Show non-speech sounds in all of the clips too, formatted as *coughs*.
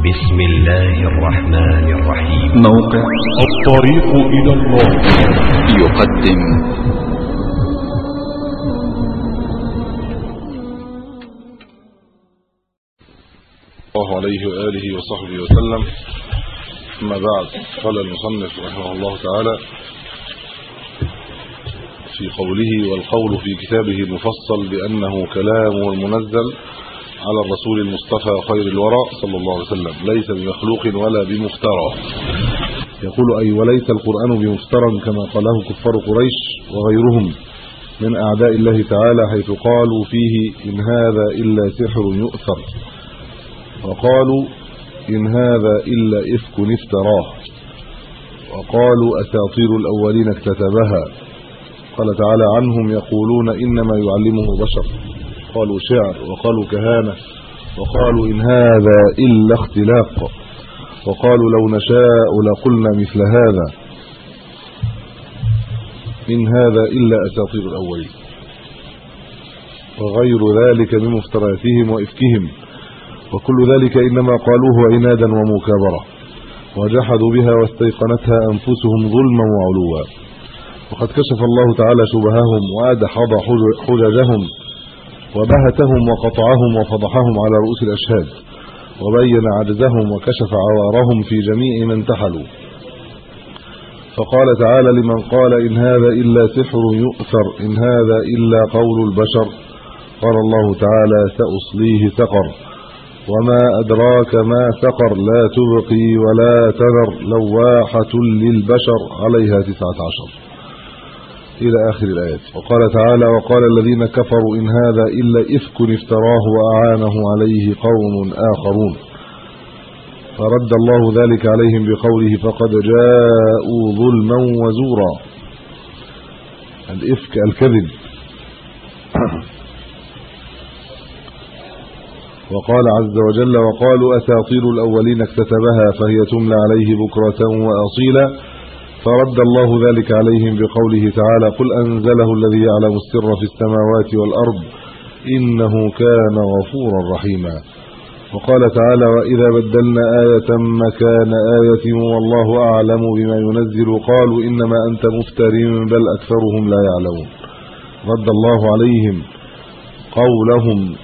بسم الله الرحمن الرحيم. موقع الطريق إلى الله. يقدم. الله عليه وآله وصحبه وسلم. أما بعد قال المصنف رحمه الله تعالى في قوله والقول في كتابه المفصل بأنه كلام المنزل على الرسول المصطفى خير الورى صلى الله عليه وسلم. ليس بمخلوق ولا بمفترى. يقول أي وليس القرآن بمفترى كما قاله كفار قريش وغيرهم من أعداء الله تعالى حيث قالوا فيه إن هذا إلا سحر يؤثر. وقالوا إن هذا إلا إفك افتراه. وقالوا أساطير الأولين اكتتبها. قال تعالى عنهم يقولون إنما يعلمه بشر. قالوا شعر وقالوا كهانة وقالوا إن هذا إلا اختلاق وقالوا لو نشاء لقلنا مثل هذا إن هذا إلا أساطير الأولين وغير ذلك من مفترياتهم وإفكهم وكل ذلك إنما قالوه عنادا ومكابرة وجحدوا بها واستيقنتها أنفسهم ظلما وعلوا وقد كشف الله تعالى شبههم وأدحض حججهم وبهتهم وقطعهم وفضحهم على رؤوس الأشهاد وبين عجزهم وكشف عوارهم في جميع من تحلوا. فقال تعالى لمن قال إن هذا إلا سحر يؤثر إن هذا إلا قول البشر. قال الله تعالى سأصليه سقر. وما أدراك ما سقر لا تبقي ولا تذر لواحة للبشر عليها 19 إلى آخر الآيات. وقال تعالى وقال الذين كفروا إن هذا إلا إفك افتراه وأعانه عليه قوم آخرون. فرد الله ذلك عليهم بقوله فقد جاءوا ظلما وزورا. الإفك الكذب. وقال عز وجل وقالوا أساطير الأولين اكتتبها فهي تملى عليه بكرة وأصيلا. فرد الله ذلك عليهم بقوله تعالى قل أنزله الذي يعلم السر في السماوات والأرض إنه كان غفورا رحيما. وقال تعالى وإذا بدلنا آية مكان آية والله أعلم بما ينزل قالوا إنما أنت مفتر بل أكثرهم لا يعلمون. رد الله عليهم قولهم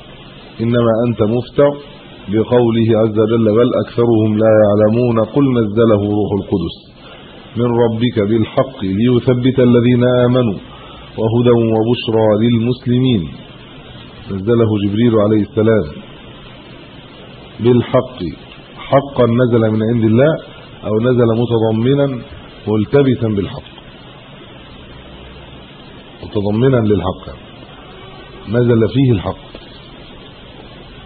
إنما أنت مفتر بقوله عز وجل بل أكثرهم لا يعلمون. قل نزله روح القدس. من ربك بالحق ليثبت الذين آمنوا وهدى وبشرى للمسلمين. نزله جبريل عليه السلام بالحق. حقا نزل من عند الله أو نزل متضمنا ملتبسا بالحق. متضمنا للحق. نزل فيه الحق.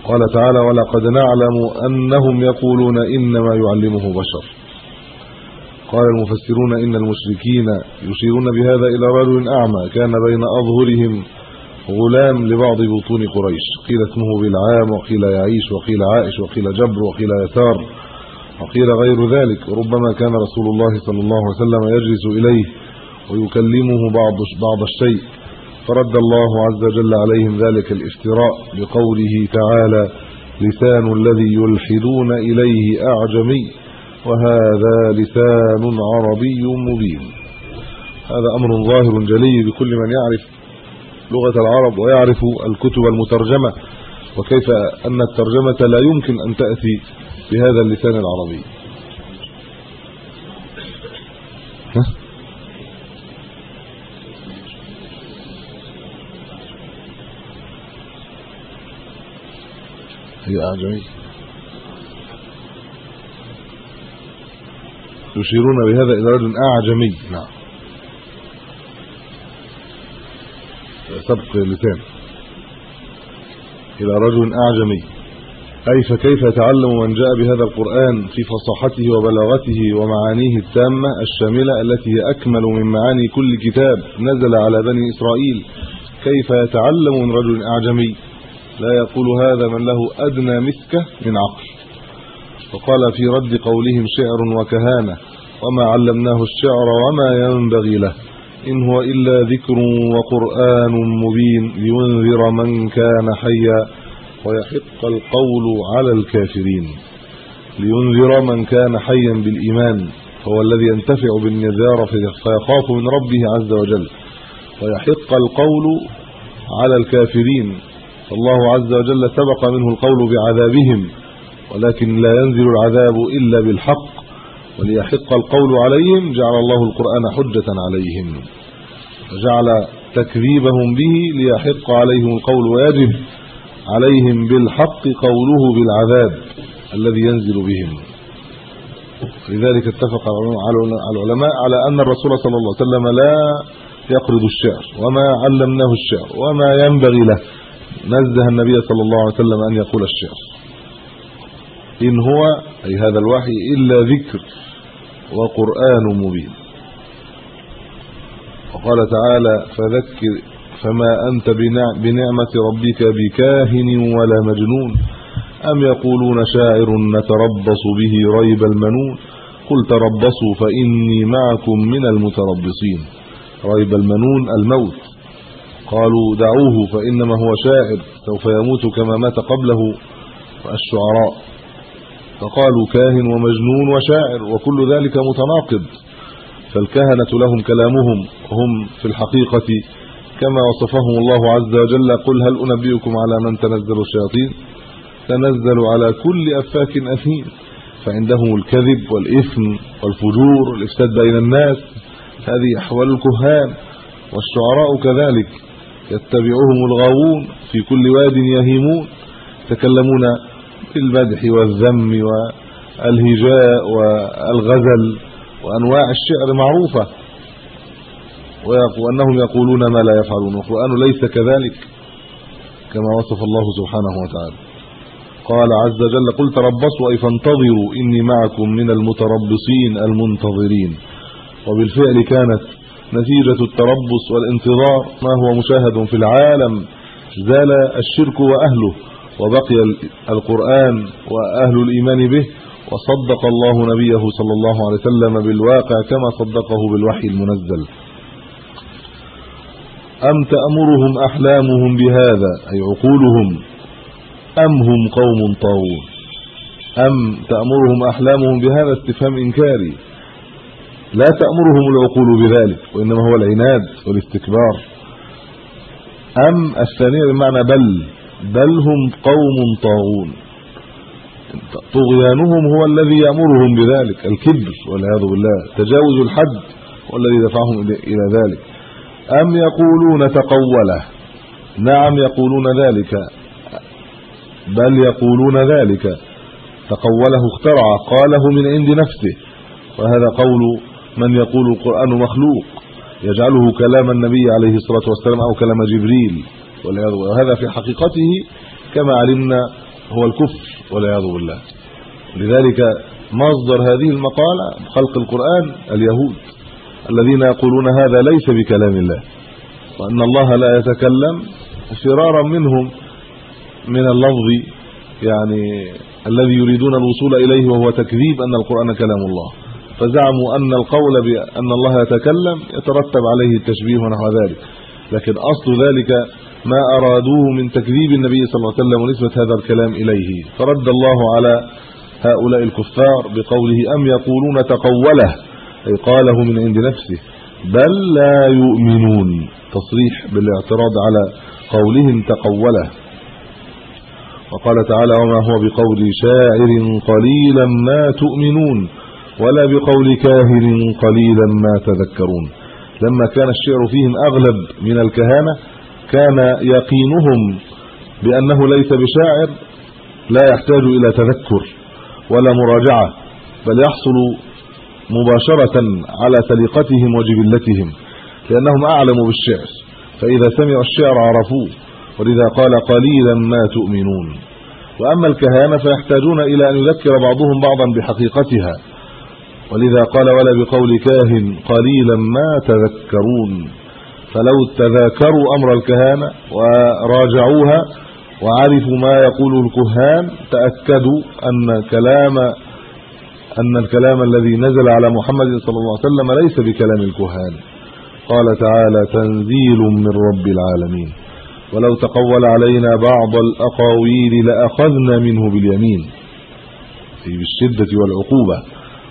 قال تعالى ولقد نعلم أنهم يقولون إنما يعلمه بشر. قال المفسرون إن المشركين يشيرون بهذا إلى رجل أعمى كان بين أظهرهم غلام لبعض بطون قريش. قيل اسمه بالعام وقيل يعيش وقيل عائش وقيل جبر وقيل يسار وقيل غير ذلك. وربما كان رسول الله صلى الله عليه وسلم يجلس إليه ويكلمه بعض بعض الشيء. فرد الله عز وجل عليهم ذلك الافتراء بقوله تعالى لسان الذي يلحدون إليه أعجمي وهذا لسان عربي مبين. هذا أمر ظاهر جلي بكل من يعرف لغة العرب ويعرف الكتب المترجمة وكيف أن الترجمة لا يمكن أن تأتي بهذا اللسان العربي. هي أعجمي يشيرون بهذا إلى رجل أعجمي. نعم. سبق لسان. إلى رجل أعجمي. أي فكيف يتعلم من جاء بهذا القرآن في فصاحته وبلاغته ومعانيه التامة الشاملة التي هي أكمل من معاني كل كتاب نزل على بني إسرائيل؟ كيف يتعلم من رجل أعجمي؟ لا يقول هذا من له أدنى مسكة من عقل. وقال في رد قولهم شعر وكهانة وما علمناه الشعر وما ينبغي له إن هو إلا ذكر وقرآن مبين لينذر من كان حيا ويحق القول على الكافرين. لينذر من كان حيا بالإيمان هو الذي ينتفع بالنذار فيخاف من ربه عز وجل. ويحق القول على الكافرين فالله عز وجل سبق منه القول بعذابهم. ولكن لا ينزل العذاب إلا بالحق وليحق القول عليهم جعل الله القرآن حجة عليهم. وجعل تكذيبهم به ليحق عليهم القول ويجب عليهم بالحق قوله بالعذاب الذي ينزل بهم. لذلك اتفق العلماء على أن الرسول صلى الله عليه وسلم لا يقرض الشعر وما علمناه الشعر وما ينبغي له. نزه النبي صلى الله عليه وسلم أن يقول الشعر. إن هو أي هذا الوحي إلا ذكر وقرآن مبين. وقال تعالى فذكر فما أنت بنعمة ربك بكاهن ولا مجنون. أم يقولون شاعر نتربص به ريب المنون؟ قل تربصوا فإني معكم من المتربصين. ريب المنون الموت. قالوا دعوه فإنما هو شاعر سوف يموت كما مات قبله. الشعراء فقالوا كاهن ومجنون وشاعر وكل ذلك متناقض فالكهنة لهم كلامهم هم في الحقيقة كما وصفهم الله عز وجل قل هل أنبئكم على من تنزل الشياطين؟ تنزل على كل أفاك أثيم فعندهم الكذب والإثم والفجور والإفساد بين الناس هذه أحوال الكهان والشعراء كذلك يتبعهم الغاوون في كل واد يهيمون يتكلمون بالمدح والذم والهجاء والغزل وأنواع الشعر معروفة. وانهم يقولون ما لا يفعلون. والقران ليس كذلك كما وصف الله سبحانه وتعالى. قال عز وجل قل تربصوا أي فانتظروا إني معكم من المتربصين المنتظرين. وبالفعل كانت نتيجة التربص والانتظار. ما هو مشاهد في العالم؟ زال الشرك وأهله. وبقي القرآن وأهل الإيمان به وصدق الله نبيه صلى الله عليه وسلم بالواقع كما صدقه بالوحي المنزل. أم تأمرهم أحلامهم بهذا؟ أي عقولهم؟ أم هم قوم طاغون أم تأمرهم أحلامهم بهذا استفهام إنكاري؟ لا تأمرهم العقول بذلك وإنما هو العناد والاستكبار. أم الثانية بمعنى بل بل هم قوم طاغون. طغيانهم هو الذي يأمرهم بذلك الكبر والعياذ بالله تجاوز الحد هو الذي دفعهم إلى ذلك. أم يقولون تقوله؟ نعم يقولون ذلك. بل يقولون ذلك. تقوله اخترع قاله من عند نفسه. وهذا قول من يقول القرآن مخلوق يجعله كلام النبي عليه الصلاة والسلام أو كلام جبريل. والعياذ بالله. وهذا في حقيقته كما علمنا هو الكفر والعياذ بالله. لذلك مصدر هذه المقالة خلق القرآن اليهود الذين يقولون هذا ليس بكلام الله وأن الله لا يتكلم فرارا منهم من اللفظ يعني الذي يريدون الوصول إليه وهو تكذيب أن القرآن كلام الله. فزعموا أن القول بأن الله يتكلم يترتب عليه التشبيه ونحو ذلك. لكن أصل ذلك ما أرادوه من تكذيب النبي صلى الله عليه وسلم ونسبة هذا الكلام إليه. فرد الله على هؤلاء الكفار بقوله أم يقولون تقوله؟ أي قاله من عند نفسه. بل لا يؤمنون. تصريح بالاعتراض على قولهم تقوله. وقال تعالى وما هو بقول شاعر قليلا ما تؤمنون ولا بقول كاهن قليلا ما تذكرون. لما كان الشعر فيهم أغلب من الكهانة كان يقينهم بأنه ليس بشاعر لا يحتاج إلى تذكر ولا مراجعة بل يحصل مباشرة على سليقتهم وجبلتهم لأنهم اعلموا بالشعر فإذا سمعوا الشعر عرفوه ولذا قال قليلا ما تؤمنون. وأما الكهانة فيحتاجون إلى أن يذكر بعضهم بعضا بحقيقتها ولذا قال ولا بقول كاهن قليلا ما تذكرون. فلو تذاكروا أمر الكهانة وراجعوها وعرفوا ما يقوله الكهان تأكدوا أن كلام أن الكلام الذي نزل على محمد صلى الله عليه وسلم ليس بكلام الكهان. قال تعالى تنزيل من رب العالمين ولو تقول علينا بعض الأقاويل لاخذنا منه باليمين. في بالشدة والعقوبة.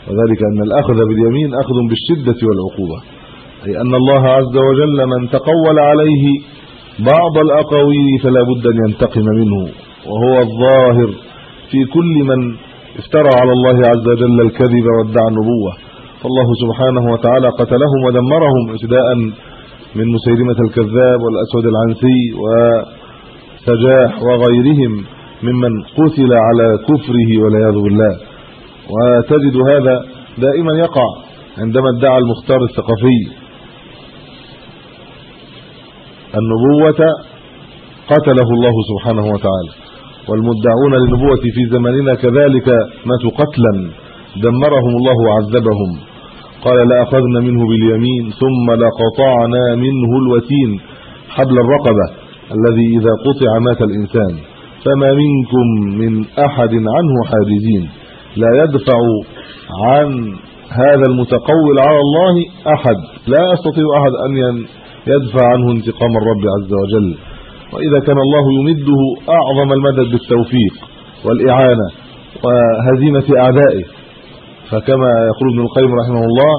وذلك أن الأخذ باليمين أخذ بالشدة والعقوبة. أي أن الله عز وجل من تقول عليه بعض الأقاويل فلا بد أن ينتقم منه وهو الظاهر في كل من افترى على الله عز وجل الكذب وادعى النبوة. فالله سبحانه وتعالى قتلهم ودمرهم ابتداء من مسيلمة الكذاب والأسود العنسي وسجاح وغيرهم ممن قتل على كفره والعياذ بالله. وتجد هذا دائما يقع عندما ادعى المختار الثقفي النبوة قتله الله سبحانه وتعالى. والمدعون للنبوة في زماننا كذلك ماتوا قتلا دمرهم الله وعذبهم. قال لاخذنا منه باليمين ثم لقطعنا منه الوتين. حبل الرقبة الذي إذا قطع مات الإنسان. فما منكم من أحد عنه حاجزين. لا يدفع عن هذا المتقول على الله أحد. لا يستطيع أحد أن يدفع عنه انتقام الرب عز وجل. وإذا كان الله يمده أعظم المدد بالتوفيق والإعانة وهزيمة أعدائه. فكما يقول ابن القيم رحمه الله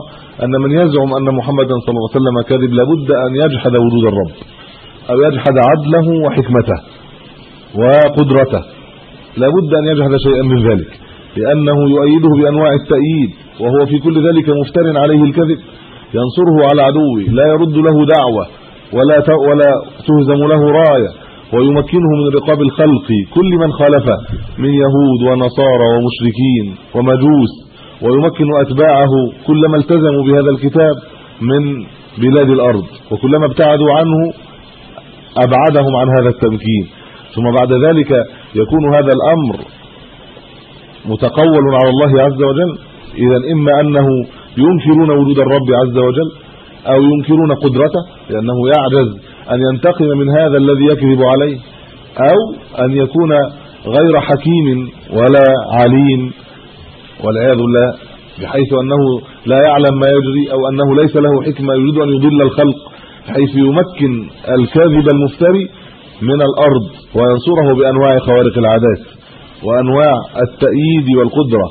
أن من يزعم أن محمدا صلى الله عليه وسلم كاذب لابد أن يجحد وجود الرب. أو يجحد عدله وحكمته وقدرته. لابد أن يجحد شيئا من ذلك. لأنه يؤيده بأنواع التأييد. وهو في كل ذلك مفتر عليه الكذب. ينصره على عدوه لا يرد له دعوة ولا ولا تهزم له راية ويمكنه من رقاب الخلق كل من خالفه من يهود ونصارى ومشركين ومجوس ويمكن أتباعه كلما التزموا بهذا الكتاب من بلاد الأرض وكلما ابتعدوا عنه أبعدهم عن هذا التمكين. ثم بعد ذلك يكون هذا الأمر متقول على الله عز وجل اذا إما أنه ينكرون وجود الرب عز وجل أو ينكرون قدرته لأنه يعجز أن ينتقم من هذا الذي يكذب عليه أو أن يكون غير حكيم ولا عليم والعياذ بالله بحيث أنه لا يعلم ما يجري أو أنه ليس له حكمة يريد أن يضل الخلق حيث يمكن الكاذب المفتري من الأرض وينصره بأنواع خوارق العادات وأنواع التأييد والقدرة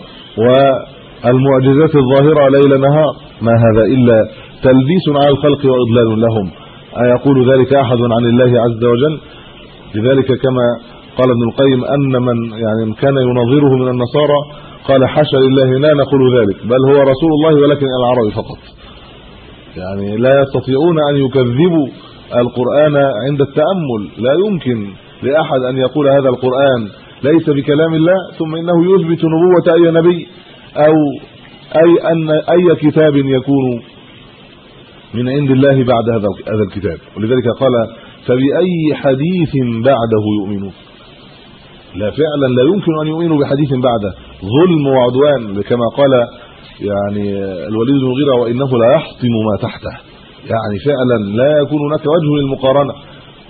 والمعجزات الظاهرة ليل نهار. ما هذا إلا تلبيس على الخلق وإضلال لهم. أيقول ذلك أحد عن الله عز وجل؟ لذلك كما قال ابن القيم أن من يعني كان ينظره من النصارى قال حاشا لله لا نقول ذلك بل هو رسول الله ولكن العربي فقط. يعني لا يستطيعون أن يكذبوا القرآن عند التأمل. لا يمكن لأحد أن يقول هذا القرآن ليس بكلام الله ثم إنه يثبت نبوة أي نبي. أو أي أن أي كتاب يكون من عند الله بعد هذا هذا الكتاب. ولذلك قال فبأي حديث بعده يؤمنون؟ لا فعلا لا يمكن أن يؤمنوا بحديث بعده. ظلم وعدوان كما قال يعني الوليد بن المغيرة وإنه لا يحطم ما تحته. يعني فعلا لا يكون هناك وجه للمقارنة.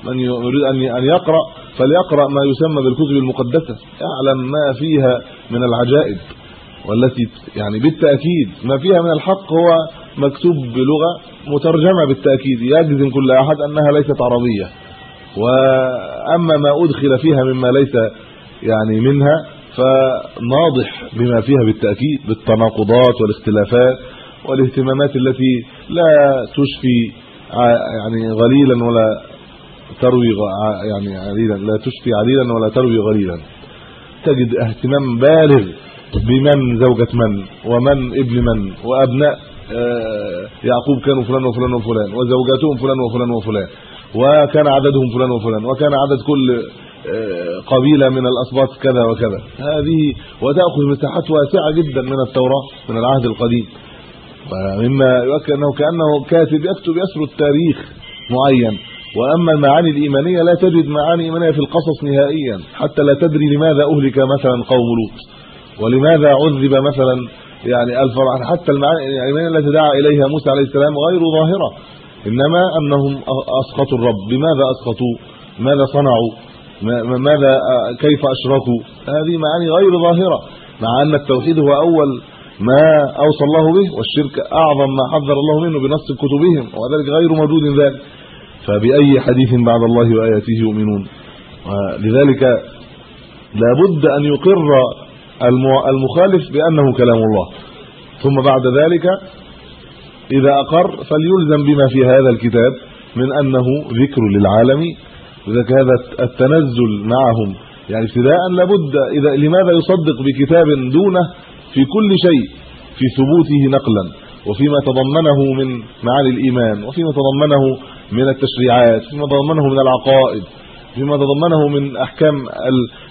من يريد أن أن يقرأ فليقرأ ما يسمى بالكتب المقدسة. يعلم ما فيها من العجائب. والتي يعني بالتأكيد ما فيها من الحق هو مكتوب بلغة مترجمة بالتأكيد يجزم كل أحد أنها ليست عربية. وأما ما أدخل فيها مما ليس يعني منها فناضح بما فيها بالتأكيد بالتناقضات والاختلافات والاهتمامات التي لا تشفي يعني غليلا ولا تروي يعني عليلا لا تشفي عليلا ولا تروي غليلا. تجد اهتمام بالغ بمن زوجة من؟ ومن ابن من؟ وأبناء آه، يعقوب كانوا فلان وفلان وفلان وزوجاتهم فلان وفلان وفلان وكان عددهم فلان وفلان وكان عدد كل آه، قبيلة من الأسباط كذا وكذا. هذه وتأخذ مساحات واسعة جدا من التوراة من العهد القديم. مما يؤكد أنه كأنه كاتب يكتب يسرد تاريخ معين. وأما المعاني الإيمانية لا تجد معاني إيمانية في القصص نهائيا حتى لا تدري لماذا أهلك مثلا قوم لوط. ولماذا عذب مثلا يعني الفرع حتى المعاني الايمانيه التي دعا إليها موسى عليه السلام غير ظاهرة. إنما أنهم أسقطوا الرب. بماذا أسقطوا؟ ماذا صنعوا؟ ماذا كيف أشركوا؟ هذه معاني غير ظاهرة. مع أن التوحيد هو أول ما أوصى الله به والشرك أعظم ما حذر الله منه بنص كتبهم وذلك غير موجود ذلك. فبأي حديث بعد الله وآياته يؤمنون؟ لذلك لابد أن يقر المخالف بأنه كلام الله. ثم بعد ذلك إذا أقر فليلزم بما في هذا الكتاب من أنه ذكر للعالمين لذلك هذا التنزل معهم. يعني ابتداء لابد إذا لماذا يصدق بكتاب دونه في كل شيء في ثبوته نقلا؟ وفيما تضمنه من معاني الإيمان وفيما تضمنه من التشريعات فيما تضمنه من العقائد فيما تضمنه من أحكام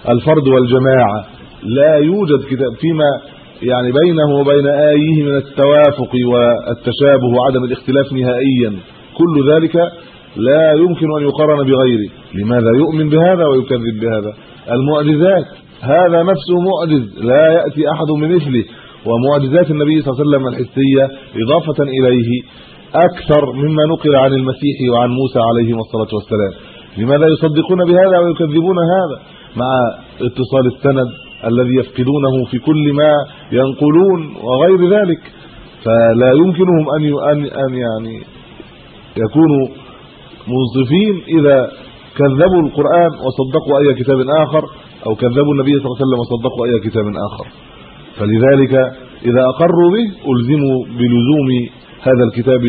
الفرد والجماعة. لا يوجد كتاب فيما يعني بينه وبين إيه من التوافق والتشابه وعدم الاختلاف نهائيا. كل ذلك لا يمكن أن يقارن بغيره. لماذا يؤمن بهذا ويكذب بهذا؟ المعجزات. هذا نفسه معجز. لا يأتي أحد بمثله. ومعجزات النبي صلى الله عليه وسلم الحسية إضافة إليه أكثر مما نقل عن المسيح وعن موسى عليه الصلاة والسلام. لماذا يصدقون بهذا ويكذبون هذا؟ مع اتصال السند الذي يفقدونه في كل ما ينقلون وغير ذلك. فلا يمكنهم أن أن أن يعني يكونوا منصفين إذا كذبوا القرآن وصدقوا أي كتاب آخر أو كذبوا النبي صلى الله عليه وسلم وصدقوا أي كتاب آخر. فلذلك إذا أقروا به ألزموا بلزوم هذا الكتاب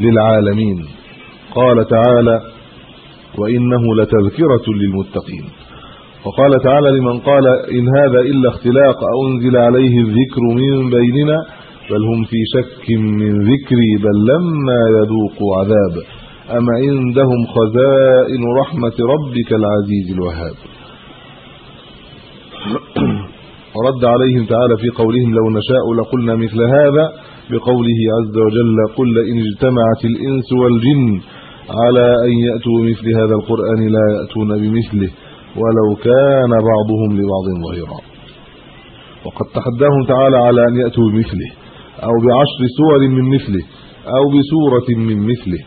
للعالمين. قال تعالى وإنه لتذكرة للمتقين. وقال تعالى لمن قال إن هذا إلا اختلاق أنزل عليه الذكر من بيننا بل هم في شك من ذكري بل لما يذوقوا عذاب اما عندهم خزائن رحمة ربك العزيز الوهاب؟ *coughs* ورد عليهم تعالى في قولهم لو نشاء لقلنا مثل هذا بقوله عز وجل قل ان اجتمعت الإنس والجن على أن يأتوا بمثل هذا القرآن لا يأتون بمثله. ولو كان بعضهم لبعض ظهيرا. وقد تحداهم تعالى على أن يأتوا بمثله أو بعشر سور من مثله أو بسورة من مثله.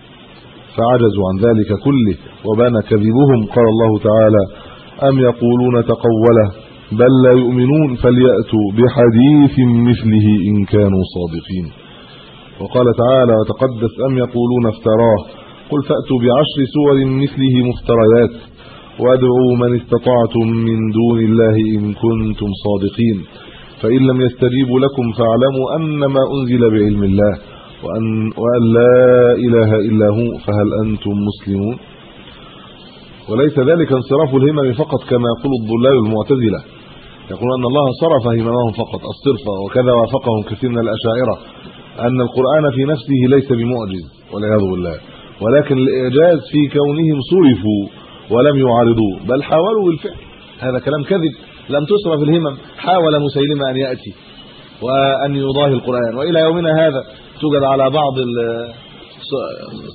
فعجزوا عن ذلك كله وبان كذبهم. قال الله تعالى أم يقولون تقوله؟ بل لا يؤمنون. فليأتوا بحديث مثله إن كانوا صادقين. وقال تعالى وتقدس أم يقولون افتراه؟ قل فأتوا بعشر سور مثله مفتريات. وادعوا من استطعتم من دون الله إن كنتم صادقين. فإن لم يستجيبوا لكم فاعلموا انما أنزل بعلم الله وأن وأن لا إله إلا هو فهل أنتم مسلمون؟ وليس ذلك انصراف الهمم فقط كما يقول الضلال المعتزلة. يقولون أن الله صرف هممهم فقط الصرف وكذا وافقهم كثير من الأشاعرة أن القرآن في نفسه ليس بمعجز والعياذ بالله. ولكن الإعجاز في كونهم صرفوا ولم يعارضوه بل حاولوا بالفعل. هذا كلام كذب لم تصرف الهمم حاول مسيلمة أن يأتي وأن يضاهي القرآن. وإلى يومنا هذا توجد على بعض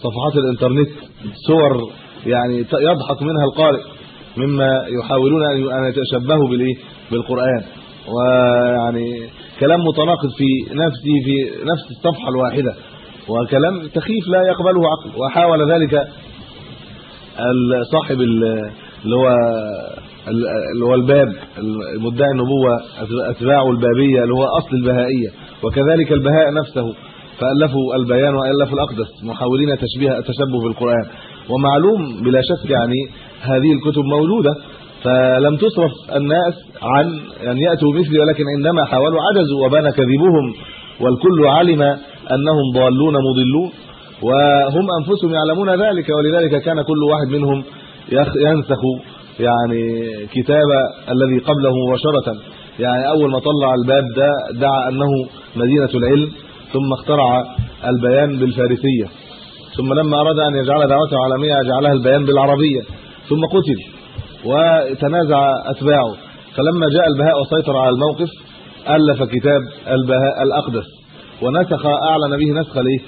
صفحات الإنترنت صور يعني يضحك منها القارئ مما يحاولون أن يتشبهوا بالايه بالقرآن. ويعني كلام متناقض في نفسه في نفس الصفحة الواحدة. وكلام تخيف لا يقبله عقل. وحاول ذلك صاحب اللي هو اللي هو الباب المدعي النبوة أتباع البابية اللي هو أصل البهائية. وكذلك البهاء نفسه فألفوا البيان وألفوا الأقدس محاولين تشبيه التشبه بالقرآن. ومعلوم بلا شك يعني هذه الكتب موجودة فلم تصرف الناس عن أن يأتوا مثلي ولكن عندما حاولوا عجزوا وبان كذبهم والكل علم أنهم ضالون مضلون. وهم أنفسهم يعلمون ذلك ولذلك كان كل واحد منهم ينسخ يعني كتاب الذي قبله مباشرة. يعني أول ما طلع الباب ده دعا أنه مدينة العلم ثم اخترع البيان بالفارسية. ثم لما أراد أن يجعل دعوته عالمية جعلها البيان بالعربية. ثم قتل وتنازع أتباعه. فلما جاء البهاء وسيطر على الموقف ألف كتاب البهاء الأقدس ونسخ أعلن به نسخ الايه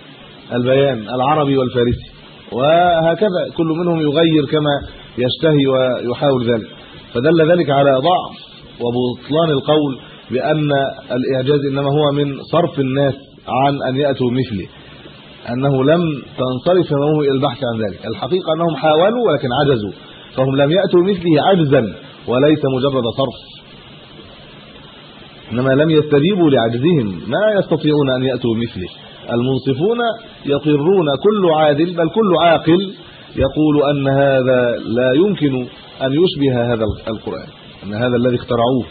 البيان العربي والفارسي. وهكذا كل منهم يغير كما يشتهي ويحاول ذلك. فدل ذلك على ضعف وبطلان القول بأن الإعجاز إنما هو من صرف الناس عن أن يأتوا مثله أنه لم تنصرف همهم إلى البحث عن ذلك. الحقيقة أنهم حاولوا ولكن عجزوا. فهم لم يأتوا مثله عجزا وليس مجرد صرف. إنما لم يستجيبوا لعجزهم. ما يستطيعون أن يأتوا مثله المنصفون يقرون كل عادل بل كل عاقل يقول أن هذا لا يمكن أن يشبه هذا القرآن أن هذا الذي اخترعوه.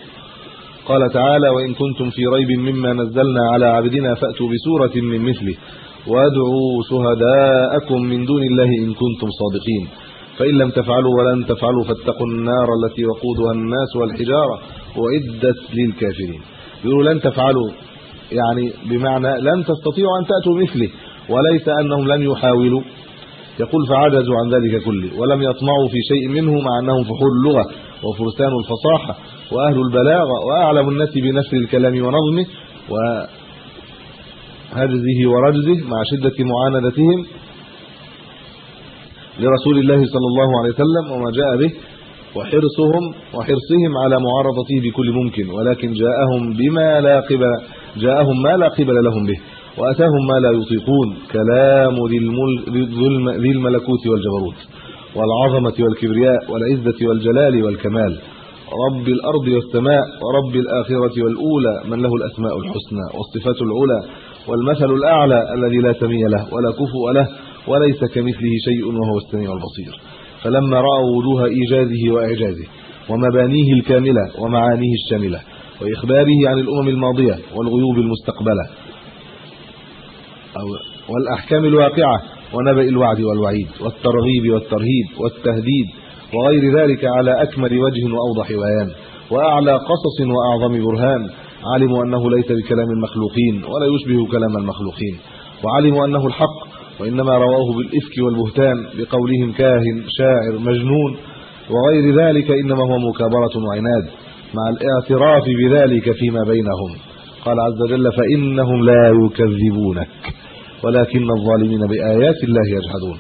قال تعالى وإن كنتم في ريب مما نزلنا على عبدنا فأتوا بسورة من مثله وادعوا شهداءكم من دون الله إن كنتم صادقين. فإن لم تفعلوا ولن تفعلوا فاتقوا النار التي وقودها الناس والحجارة اعدت للكافرين. يقولوا لن تفعلوا يعني بمعنى لن تستطيعوا أن تأتوا مثله وليس أنهم لن يحاولوا. يقول فعجزوا عن ذلك كله ولم يطمعوا في شيء منه مع أنهم فحول اللغة وفرسان الفصاحة وأهل البلاغة وأعلم الناس بنثر الكلام ونظمه وهرزه ورجزه مع شدة معاندتهم لرسول الله صلى الله عليه وسلم وما جاء به وحرصهم وحرصهم على معارضته بكل ممكن ولكن جاءهم بما لا قبل جاءهم ما لا قبل لهم به وأتاهم ما لا يطيقون كلام ذي الملكوت والجبروت والعظمة والكبرياء والعزة والجلال والكمال. رب الأرض والسماء ورب الآخرة والأولى من له الأسماء الحسنى والصفات العلى والمثل الأعلى الذي لا سمي له ولا كفؤ له وليس كمثله شيء وهو السميع البصير. فلما رأوا وجوه إيجازه وإعجازه ومبانيه الكاملة ومعانيه الشاملة وإخباره عن الأمم الماضية والغيوب المستقبلة والأحكام الواقعة ونبأ الوعد والوعيد والترغيب والترهيب والتهديد وغير ذلك على أكمل وجه وأوضح بيان وأعلى قصص وأعظم برهان علموا أنه ليس بكلام المخلوقين ولا يشبه كلام المخلوقين وعلموا أنه الحق وإنما رواه بالإفك والبهتان بقولهم كاهن شاعر مجنون وغير ذلك إنما هو مكابرة وعناد مع الاعتراف بذلك فيما بينهم. قال عز وجل فإنهم لا يكذبونك ولكن الظالمين بآيات الله يجحدون.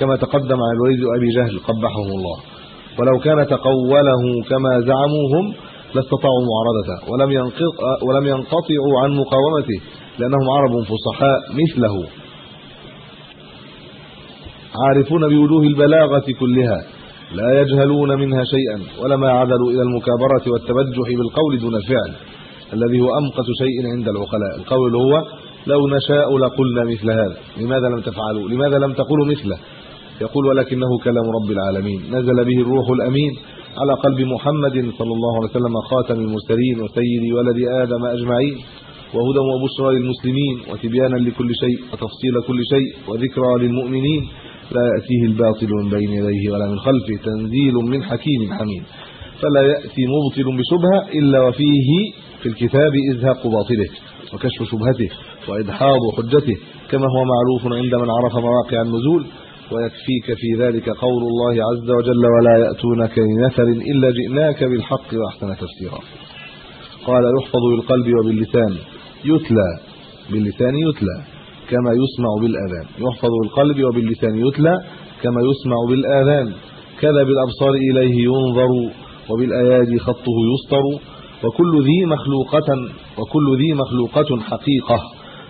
كما تقدم عن الوليد أبي جهل قبحهم الله. ولو كان تقوله كما زعموهم لاستطاعوا معارضته ولم ينقطع ولم ينقطعوا عن مقاومته لأنهم عرب فصحاء مثله. عارفون بوجوه البلاغة كلها. لا يجهلون منها شيئا ولما عدلوا إلى المكابرة والتبجح بالقول دون الفعل الذي هو امقت شيء عند العقلاء. القول هو لو نشاء لقلنا مثل هذا. لماذا لم تفعلوا؟ لماذا لم تقولوا مثله؟ يقول ولكنه كلام رب العالمين. نزل به الروح الأمين على قلب محمد صلى الله عليه وسلم خاتم المرسلين وسيد ولد آدم أجمعين وهدى وبشرى للمسلمين وتبيانا لكل شيء وتفصيل كل شيء وذكرى للمؤمنين. لا يأتيه الباطل من بين يديه ولا من خلفه. تنزيل من حكيم حميد. فلا يأتي مبطل بشبهة إلا وفيه في الكتاب إزهاق باطله وكشف شبهته وإدحاض حجته كما هو معروف عند من عرف مواقع النزول. ويكفيك في ذلك قول الله عز وجل ولا يأتونك بمثل إلا جئناك بالحق وأحسن تفسيرا قال يحفظ بالقلب وباللسان يتلى باللسان يتلى. كما يسمع بالآذان. يحفظ بالقلب وباللسان يتلى كما يسمع بالآذان. كذا بالأبصار إليه ينظر وبالأيادي خطه يسطر. وكل ذي مخلوقة وكل ذي مخلوقة حقيقة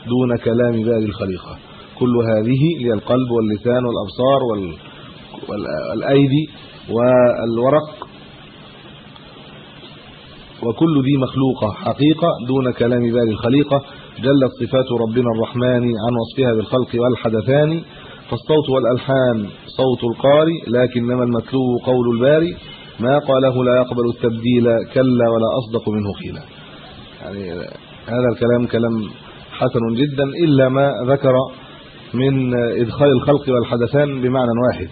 دون كلام بال الخليقة. كل هذه هي القلب واللسان والأبصار وال والأيدي والورق. وكل ذي مخلوقة حقيقة دون كلام بال الخليقة جلت صفات ربنا الرحمن عن وصفها بالخلق والحدثان فالصوت والألحان صوت القارئ لكنما المتلو قول الباري ما قاله لا يقبل التبديل كلا ولا أصدق منه قيلا. يعني هذا الكلام كلام حسن جدا إلا ما ذكر من إدخال الخلق والحدثان بمعنى واحد.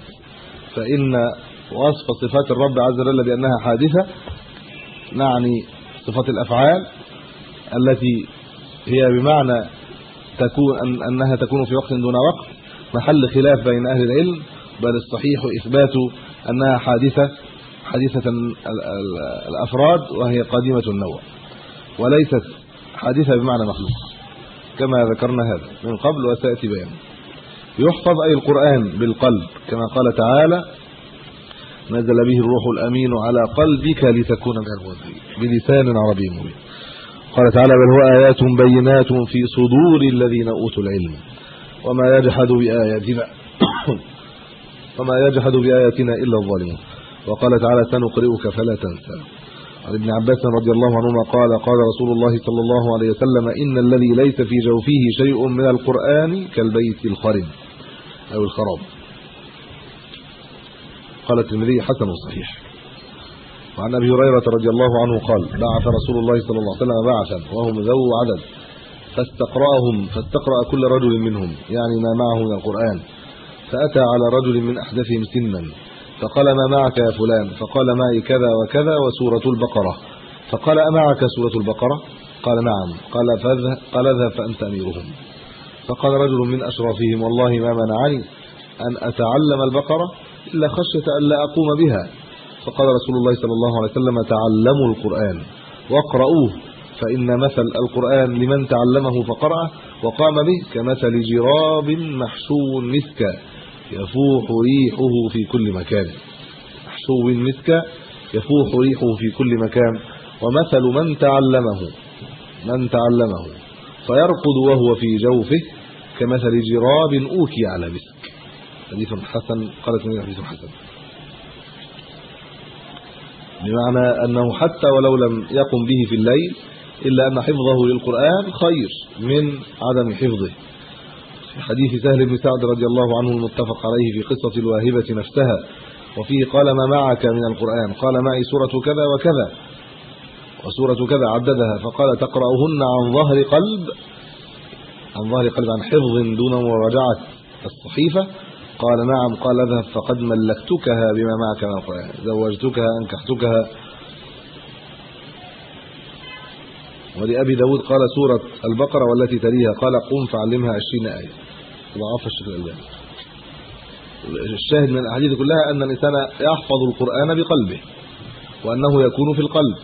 فإن وصف صفات الرب عز وجل بأنها حادثة نعني صفات الأفعال التي هي بمعنى تكون أنها تكون في وقت دون وقت. محل خلاف بين أهل العلم بل الصحيح إثبات أنها حادثة حديثه الأفراد وهي قديمة النوع. وليست حادثة بمعنى مخلوق كما ذكرنا هذا من قبل وساتي بيان. يحفظ أي القرآن بالقلب كما قال تعالى نزل به الروح الأمين على قلبك لتكون من المنذرين. بلسان عربي مبين. قال تعالى بل هو آيات بينات في صدور الذين أوتوا العلم وما يجحد بآياتنا *coughs* وما يجحد بآياتنا إلا الظالمون. وقال تعالى سنقرئك فلا تنسى. عن ابن عباس رضي الله عنهما قال قال رسول الله صلى الله عليه وسلم إن الذي ليس في جوفه شيء من القرآن كالبيت الخرب أو الخراب. قال الترمذي حسن صحيح. وعن أبي هريرة رضي الله عنه قال بعث رسول الله صلى الله عليه وسلم بعثا وهم ذو عدد فاستقراهم فاستقرأ كل رجل منهم يعني ما معه من القرآن فأتى على رجل من احدثهم سنا فقال ما معك يا فلان؟ فقال معي كذا وكذا وسورة البقرة. فقال امعك سورة البقرة؟ قال نعم. قال فاذهب. قال اذهب فأنت أميرهم. فقال رجل من أشرافهم والله ما منعني أن أتعلم البقرة إلا خشية أن لا أقوم بها. فقال رسول الله صلى الله عليه وسلم تعلموا القرآن واقرؤوه فإن مثل القرآن لمن تعلمه فقرأه وقام به كمثل جراب محشو مسكا يفوح ريحه في كل مكان. محشو مسكا يفوح ريحه في كل مكان. ومثل من تعلمه من تعلمه فيرقد وهو في جوفه كمثل جراب أوكي على مسك. حديث حسن قالت من حديث حسن. بمعنى أنه حتى ولو لم يقم به في الليل إلا أن حفظه للقرآن خير من عدم حفظه. حديث سهل بن سعد رضي الله عنه المتفق عليه في قصة الواهبة نفسها وفيه قال ما معك من القرآن؟ قال معي سورة كذا وكذا. وسورة كذا عددها فقال تقرأهن عن ظهر قلب عن ظهر قلب عن حفظ دون مراجعة الصحيفة قال نعم قال اذهب فقد ملكتكها بما معك من القران زوجتكها انكحتكها. ولأبي داود قال سورة البقرة والتي تليها قال قم فعلمها 20 آية. ضعف الشيخ الألباني. الشاهد من الأحاديث كلها أن الإنسان يحفظ القرآن بقلبه وأنه يكون في القلب.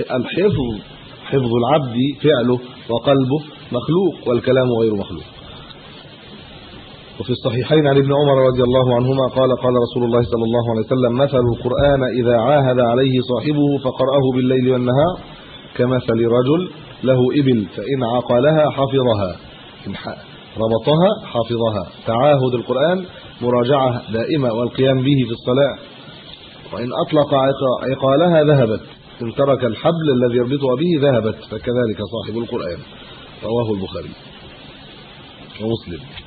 الحفظ حفظ العبد فعله وقلبه مخلوق والكلام غير مخلوق. وفي الصحيحين عن ابن عمر رضي الله عنهما قال قال رسول الله صلى الله عليه وسلم مثل القرآن إذا عاهد عليه صاحبه فقرأه بالليل والنهار كمثل رجل له إبل فإن عقلها حفظها إن ربطها حفظها تعاهد القرآن مراجعة دائمة والقيام به في الصلاة وإن أطلق عقالها ذهبت إن ترك الحبل الذي يربطها به ذهبت فكذلك صاحب القرآن. رواه البخاري ومسلم.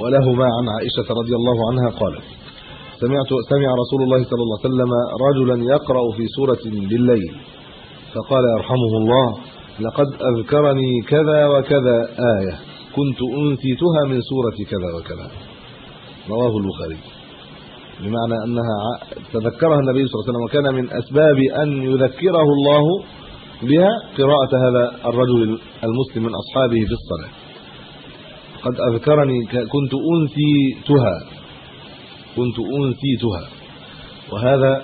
ولهما عن عائشة رضي الله عنها قالت سمعت سمع رسول الله صلى الله عليه وسلم رجلا يقرأ في سورة بالليل فقال يرحمه الله لقد أذكرني كذا وكذا آية كنت أنسيتها من سورة كذا وكذا. رواه البخاري. بمعنى أنها تذكرها النبي صلى الله عليه وسلم وكان من أسباب أن يذكره الله بها قراءة هذا الرجل المسلم من أصحابه في الصلاة. قد أذكرني كنت أنسيتها. كنت أنسيتها. وهذا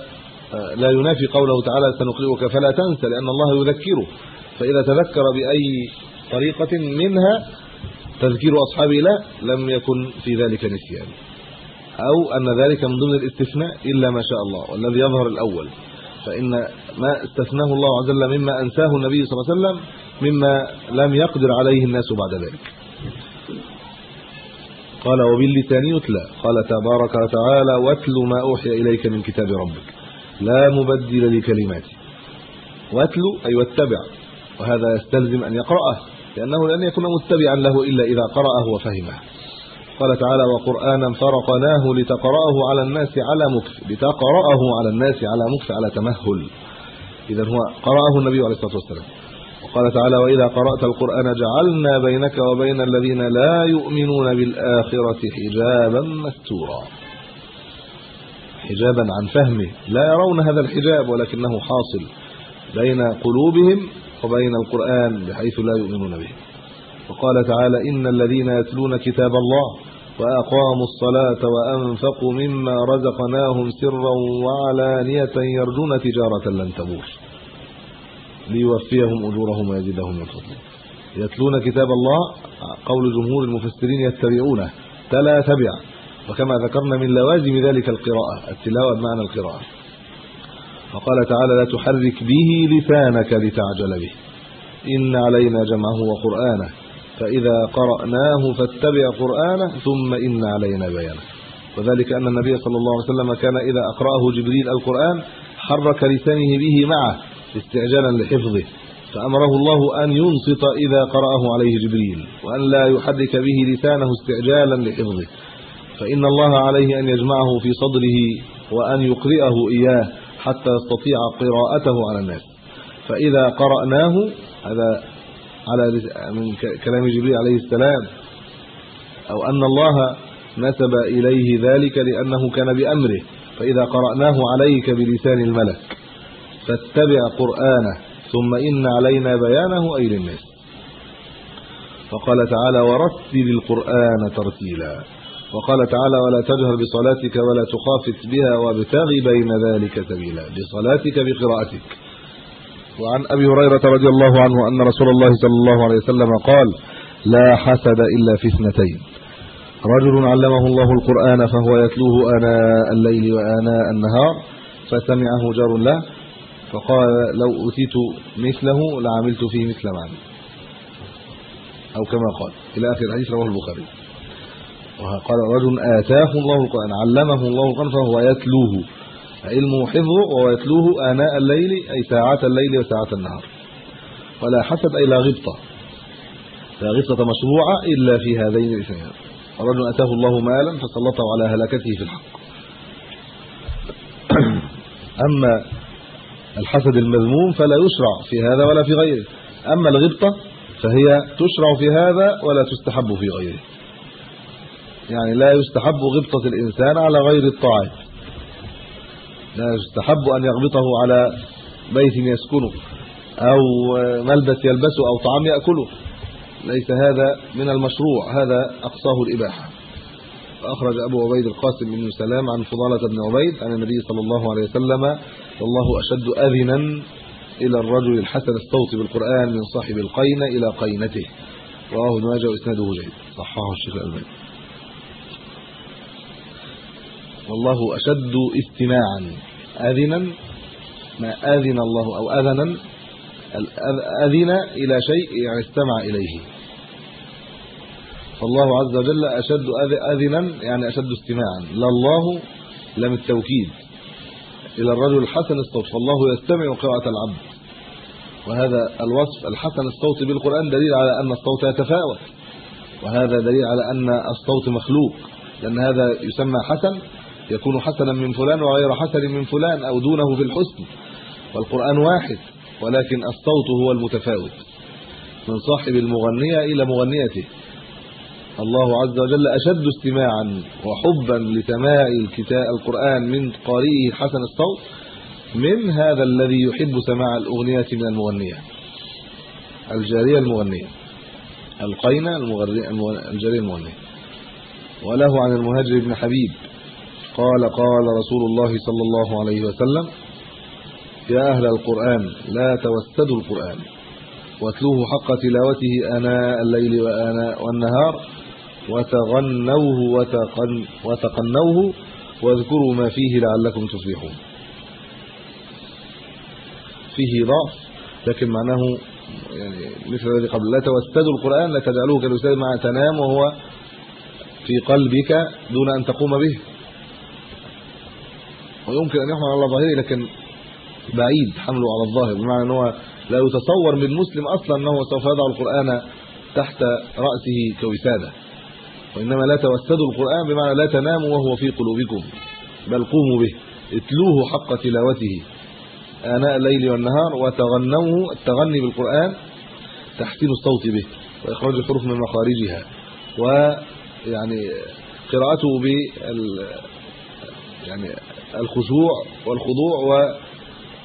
لا ينافي قوله تعالى سنقرئك فلا تنسى لأن الله يذكره. فإذا تذكر بأي طريقة منها تذكير أصحابه لا لم يكن في ذلك نسيان. أو أن ذلك من ضمن الاستثناء إلا ما شاء الله والذي يظهر الأول. فإن ما استثناه الله عز وجل مما أنساه النبي صلى الله عليه وسلم مما لم يقدر عليه الناس بعد ذلك. قال وباللسان يتلى. قال تبارك وتعالى واتل ما أوحي إليك من كتاب ربك. لا مبدل لكلماته. واتلو أي واتبع. وهذا يستلزم أن يقرأه لأنه لن يكون متبعا له إلا إذا قرأه وفهمه. قال تعالى وقرانا فرقناه لتقرأه على الناس على مكث. لتقرأه على الناس على مكث على تمهل. اذا هو قرأه النبي عليه الصلاة والسلام. وقال تعالى وإذا قرأت القرآن جعلنا بينك وبين الذين لا يؤمنون بالآخرة حجابا مستورا. حجابا عن فهمه. لا يرون هذا الحجاب ولكنه حاصل بين قلوبهم وبين القرآن بحيث لا يؤمنون به. وقال تعالى إن الذين يتلون كتاب الله وأقاموا الصلاة وأنفقوا مما رزقناهم سرا وعلانية يرجون تجارة لن تبور. ليوفيهم أجورهم ويزيدهم من فضله يتلون كتاب الله قول جمهور المفسرين يتبعونه. تلا تبع. وكما ذكرنا من لوازم ذلك القراءة التلاوة بمعنى القراءة. وقال تعالى لا تحرك به لسانك لتعجل به. إن علينا جمعه وقرآنه. فإذا قرأناه فاتبع قرآنه ثم إن علينا بيانه. وذلك أن النبي صلى الله عليه وسلم كان إذا أقرأه جبريل القرآن حرك لسانه به معه. استعجالا لحفظه فأمره الله أن ينصت إذا قرأه عليه جبريل وأن لا يحرك به لسانه استعجالا لحفظه. فإن الله عليه أن يجمعه في صدره وأن يقرئه إياه حتى يستطيع قراءته على الناس. فإذا قرأناه هذا على من كلام جبريل عليه السلام أو أن الله نسب إليه ذلك لأنه كان بأمره. فإذا قرأناه عليك بلسان الملك. فاتبع قرآنه ثم إن علينا بيانه أي للناس. فقال تعالى ورتل القرآن ترتيلا وقال تعالى ولا تجهر بصلاتك ولا تخافت بها وابتغ بين ذلك سبيلا بصلاتك بقراءتك. وعن أبي هريرة رضي الله عنه أن رسول الله صلى الله عليه وسلم قال لا حسد إلا في اثنتين رجل علمه الله القرآن فهو يتلوه آناء الليل وآناء النهار فسمعه جار له فقال لو أتيت مثله لعملت فيه مثل ما عمل أو كما قال. إلى آخر الحديث رواه البخاري. وقال رجل آتاه الله القرآن علمه الله القرآن فهو يتلوه. علمه حفظه وهو يتلوه آناء الليل أي ساعات الليل وساعات النهار. ولا حسد أي لا غبطة. لا غبطة مشروعة إلا في هذين الاثنين رجل آتاه الله مالا فسلطه على هلاكته في الحق. *clears throat* أما الحسد المذموم فلا يشرع في هذا ولا في غيره. أما الغبطة فهي تشرع في هذا ولا تستحب في غيره. يعني لا يستحب غبطة الإنسان على غير الطاعات لا يستحب أن يغبطه على بيت يسكنه أو ملبس يلبسه أو طعام يأكله. ليس هذا من المشروع. هذا أقصاه الإباحة. اخرج أبو عبيد القاسم بن سلام عن فضالة بن عبيد عن النبي صلى الله عليه وسلم والله أشد أذنا إلى الرجل الحسن الصوت بالقرآن من صاحب القين إلى قينته. رواه ابن ماجه وإسناده جيد. صححه الشيخ الألباني. والله أشد استماعا. اذنا ما أذن الله أو اذنا أذن إلى شيء يعني استمع إليه. فالله عز وجل أشد اذنا يعني أشد استماعا. لا الله لم التوكيد. إلى الرجل الحسن الصوت فالله يستمع قراءة العبد. وهذا الوصف الحسن الصوت بالقرآن دليل على أن الصوت يتفاوت. وهذا دليل على أن الصوت مخلوق. لأن هذا يسمى حسن يكون حسنا من فلان وغير حسن من فلان أو دونه في الحسن. والقران واحد ولكن الصوت هو المتفاوت. من صاحب المغنية إلى مغنيته. الله عز وجل أشد استماعا وحبا لسماع الكتاب القرآن من قارئه حسن الصوت من هذا الذي يحب سماع الأغنية من المغنية الجارية المغنية القينه الجارية المغنية. وله عن المهاجر بن حبيب قال قال رسول الله صلى الله عليه وسلم يا أهل القرآن لا توسدوا القرآن واتلوه حق تلاوته آناء الليل وآناء والنهار وتغنوه وتقن وتقنوه واذكروا ما فيه لعلكم تفلحون. فيه ضعف لكن معناه يعني مثل الذي قبل لا توسدوا القرآن لا تجعلوه كالوساد مع تنام وهو في قلبك دون أن تقوم به. ويمكن أن يحمل على ظاهره لكن بعيد حمله على الظاهر بمعنى ان هو لا يتصور من مسلم أصلا أنه سوف يضع القرآن تحت رأسه كوسادة. وإنما لا توسدوا القرآن بمعنى لا تناموا وهو في قلوبكم بل قوموا به اتلوه حق تلاوته. آناء الليل والنهار وتغنوه التغني بالقرآن تحسين الصوت به وإخراج الحروف من مخارجها. ويعني قراءته بال يعني الخشوع والخضوع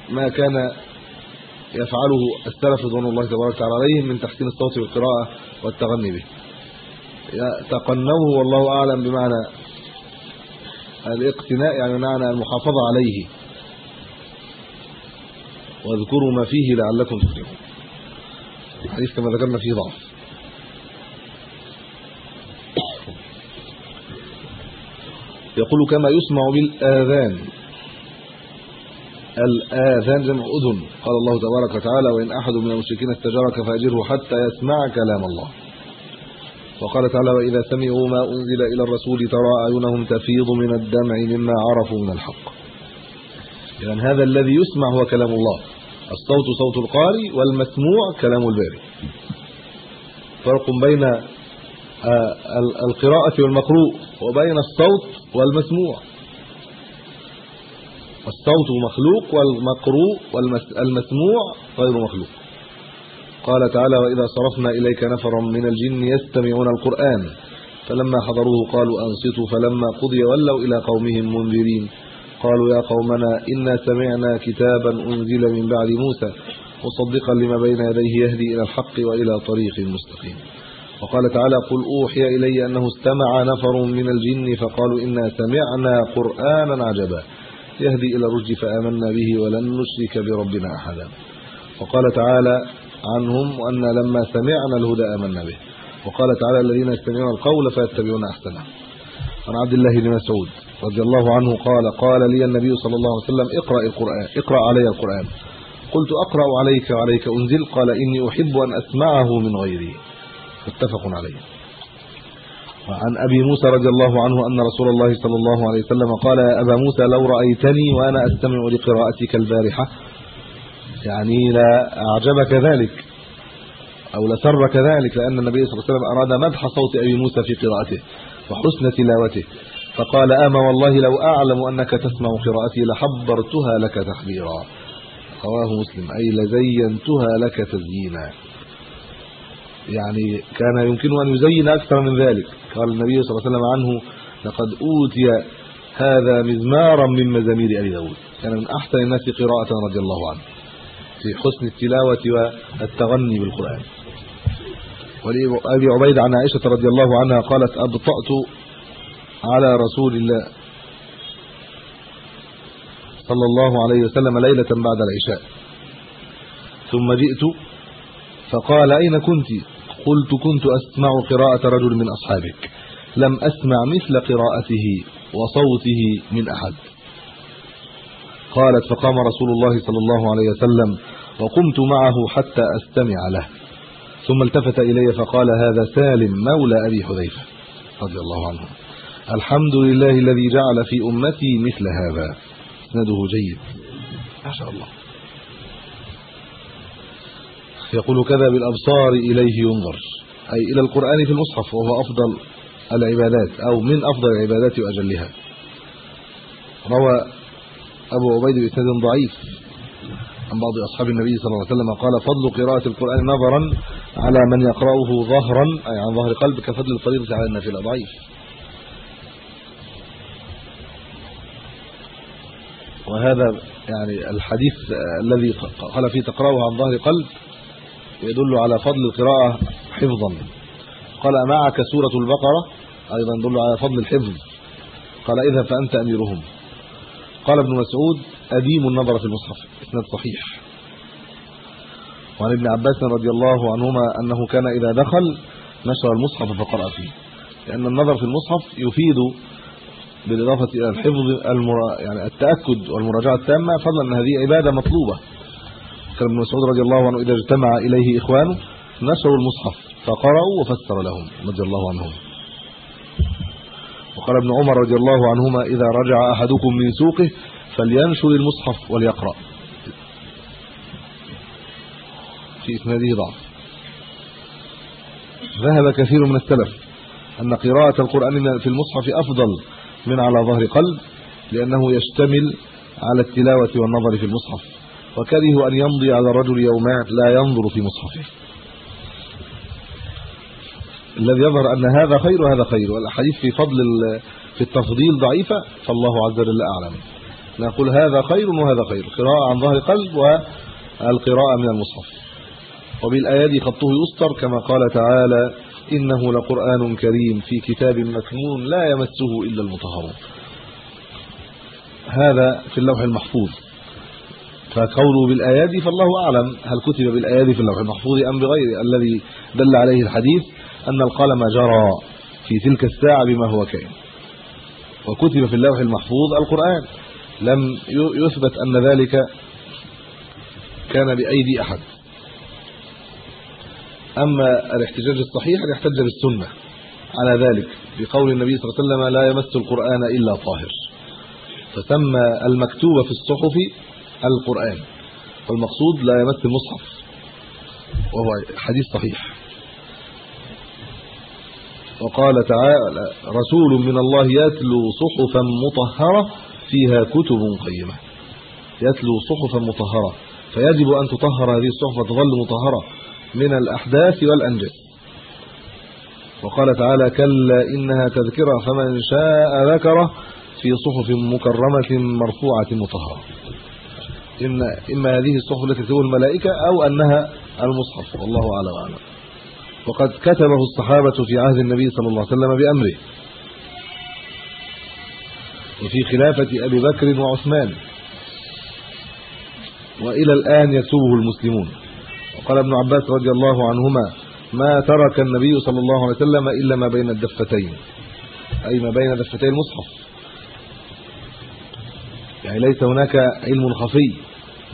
وما كان يفعله السلف رضوان الله تبارك وتعالى عليهم من تحسين الصوت بالقراءه والتغني به. تقنوه والله أعلم بمعنى الاقتناء يعني معنى المحافظة عليه. واذكروا ما فيه لعلكم تفلحون. الحديث كما ذكرنا فيه ضعف. يقول كما يسمع بالآذان. الآذان جمع أذن. قال الله تبارك وتعالى وإن أحد من المشركين استجارك فأجره حتى يسمع كلام الله. وقال تعالى واذا سمعوا ما انزل إلى الرسول ترى اعينهم تفيض من الدمع مما عرفوا من الحق. اذا هذا الذي يسمع هو كلام الله. الصوت صوت القارئ والمسموع كلام الباري فرق بين القراءة والمقروء وبين الصوت والمسموع. الصوت مخلوق والمقروء والمسموع غير مخلوق. قال تعالى وإذا صرفنا إليك نفرا من الجن يستمعون القرآن فلما حضروه قالوا أنصتوا فلما قضي ولوا إلى قومهم منذرين. قالوا يا قومنا إنا سمعنا كتابا أنزل من بعد موسى مصدقا لما بين يديه يهدي إلى الحق وإلى طريق مستقيم. وقال تعالى قل أوحي إلي أنه استمع نفر من الجن فقالوا إنا سمعنا قرآنا عجبا. يهدي إلى الرشد فآمنا به ولن نشرك بربنا أحدا. وقال تعالى عنهم وأن لما سمعنا الهدى آمنا به. وقال تعالى الذين يستمعون القول فيتبعون أحسنه. عن عبد الله بن مسعود رضي الله عنه قال قال لي النبي صلى الله عليه وسلم اقرأ القرآن اقرأ علي القرآن. قلت أقرأ عليك وعليك أنزل. قال إني أحب أن أسمعه من غيري. متفق عليه. وعن أبي موسى رضي الله عنه أن رسول الله صلى الله عليه وسلم قال يا أبا موسى لو رأيتني وأنا أستمع لقراءتك البارحة يعني لا اعجبك ذلك أو لسرك ذلك لأن النبي صلى الله عليه وسلم أراد مدح صوت أبي موسى في قراءته وحسن تلاوته فقال اما والله لو أعلم أنك تسمع قراءتي لحبرتها لك تحبيرا رواه مسلم. أي لزينتها لك تزيينا. يعني كان يمكن أن يزين أكثر من ذلك. قال النبي صلى الله عليه وسلم عنه لقد أوتي هذا مزمارا من مزامير أبي داود. كان من أحسن الناس قراءة رضي الله عنه. في حسن التلاوة والتغني بالقرآن. ولابي عبيد عن عائشة رضي الله عنها قالت أبطأت على رسول الله صلى الله عليه وسلم ليلة بعد العشاء. ثم جئت فقال أين كنت؟ قلت كنت أسمع قراءة رجل من أصحابك. لم أسمع مثل قراءته وصوته من أحد. قالت فقام رسول الله صلى الله عليه وسلم وقمت معه حتى أستمع له. ثم التفت إلي فقال هذا سالم مولى أبي حذيفة رضي الله عنه. الحمد لله الذي جعل في أمتي مثل هذا. إسناده جيد. ما شاء الله. يقول كذا بالأبصار إليه ينظر. أي إلى القرآن في المصحف وهو أفضل العبادات أو من أفضل العبادات وأجلها. روى أبو عبيد باسناد ضعيف. عن بعض أصحاب النبي صلى الله عليه وسلم قال فضل قراءة القرآن نظرا على من يقرأه ظهرا. أي عن ظهر قلب كفضل الفريضه على النافلة. ضعيف. وهذا يعني الحديث الذي قال فيه تقرأه عن ظهر قلب يدل على فضل القراءة حفظا. قال معك سورة البقرة؟ أيضا يدل على فضل الحفظ. قال اذا فأنت أميرهم. قال ابن مسعود أديم النظر في المصحف. إسناد صحيح. وعن ابن عباس رضي الله عنهما أنه كان إذا دخل نشر المصحف فقرأ فيه. لأن النظر في المصحف يفيد بالإضافة إلى الحفظ المرا... يعني التأكد والمراجعة التامة. فضلا أن هذه عبادة مطلوبة. كان ابن مسعود رضي الله عنه إذا اجتمع إليه إخوانه نشروا المصحف. فقرأوا وفسر لهم رضي الله عنهم. وقال ابن عمر رضي الله عنهما إذا رجع أحدكم من سوقه فلينشر المصحف وليقرأ. في اسناده ضعف. ذهب كثير من السلف أن قراءة القرآن في المصحف أفضل من على ظهر قلب لأنه يشتمل على التلاوة والنظر في المصحف وكره أن يمضي على الرجل يومان لا ينظر في مصحفه. الذي يظهر أن هذا خير وهذا خير والأحاديث في فضل في التفضيل ضعيفة فالله عز وجل أعلم. نقول هذا خير وهذا خير قراءه عن ظهر قلب والقراءة من المصحف. وبالايادي خطه يسطر كما قال تعالى إنه لقرآن كريم في كتاب مكنون لا يمسه إلا المطهرون. هذا في اللوح المحفوظ. فقوله بالايادي فالله أعلم هل كتب بالايادي في اللوح المحفوظ أم بغيره؟ الذي دل عليه الحديث أن القلم جرى في تلك الساعة بما هو كائن وكتب في اللوح المحفوظ القرآن. لم يثبت أن ذلك كان بأيدي أحد. أما الاحتجاج الصحيح أن يحتج بالسنة. على ذلك بقول النبي صلى الله عليه وسلم لا يمس القرآن إلا طاهر. فسمى المكتوب في الصحف القرآن. والمقصود لا يمس المصحف. وهو حديث صحيح. وقال تعالى رسول من الله يتلو صحفا مطهرة فيها كتب قيمة. يتلو صحفا مطهرة. فيجب أن تطهر هذه الصحف وتظل مطهرة من الأحداث والأنجاس وقال تعالى كلا إنها تذكرة فمن شاء ذكره في صحف مكرمة مرفوعة مطهرة. إن إما هذه الصحف التي تكتبها الملائكة أو أنها المصحف. والله أعلم وقد كتبه الصحابة في عهد النبي صلى الله عليه وسلم بأمره. وفي خلافة أبي بكر وعثمان. وإلى الآن يكتبه المسلمون. وقال ابن عباس رضي الله عنهما ما ترك النبي صلى الله عليه وسلم إلا ما بين الدفتين. أي ما بين دفتي المصحف. يعني ليس هناك علم خفي.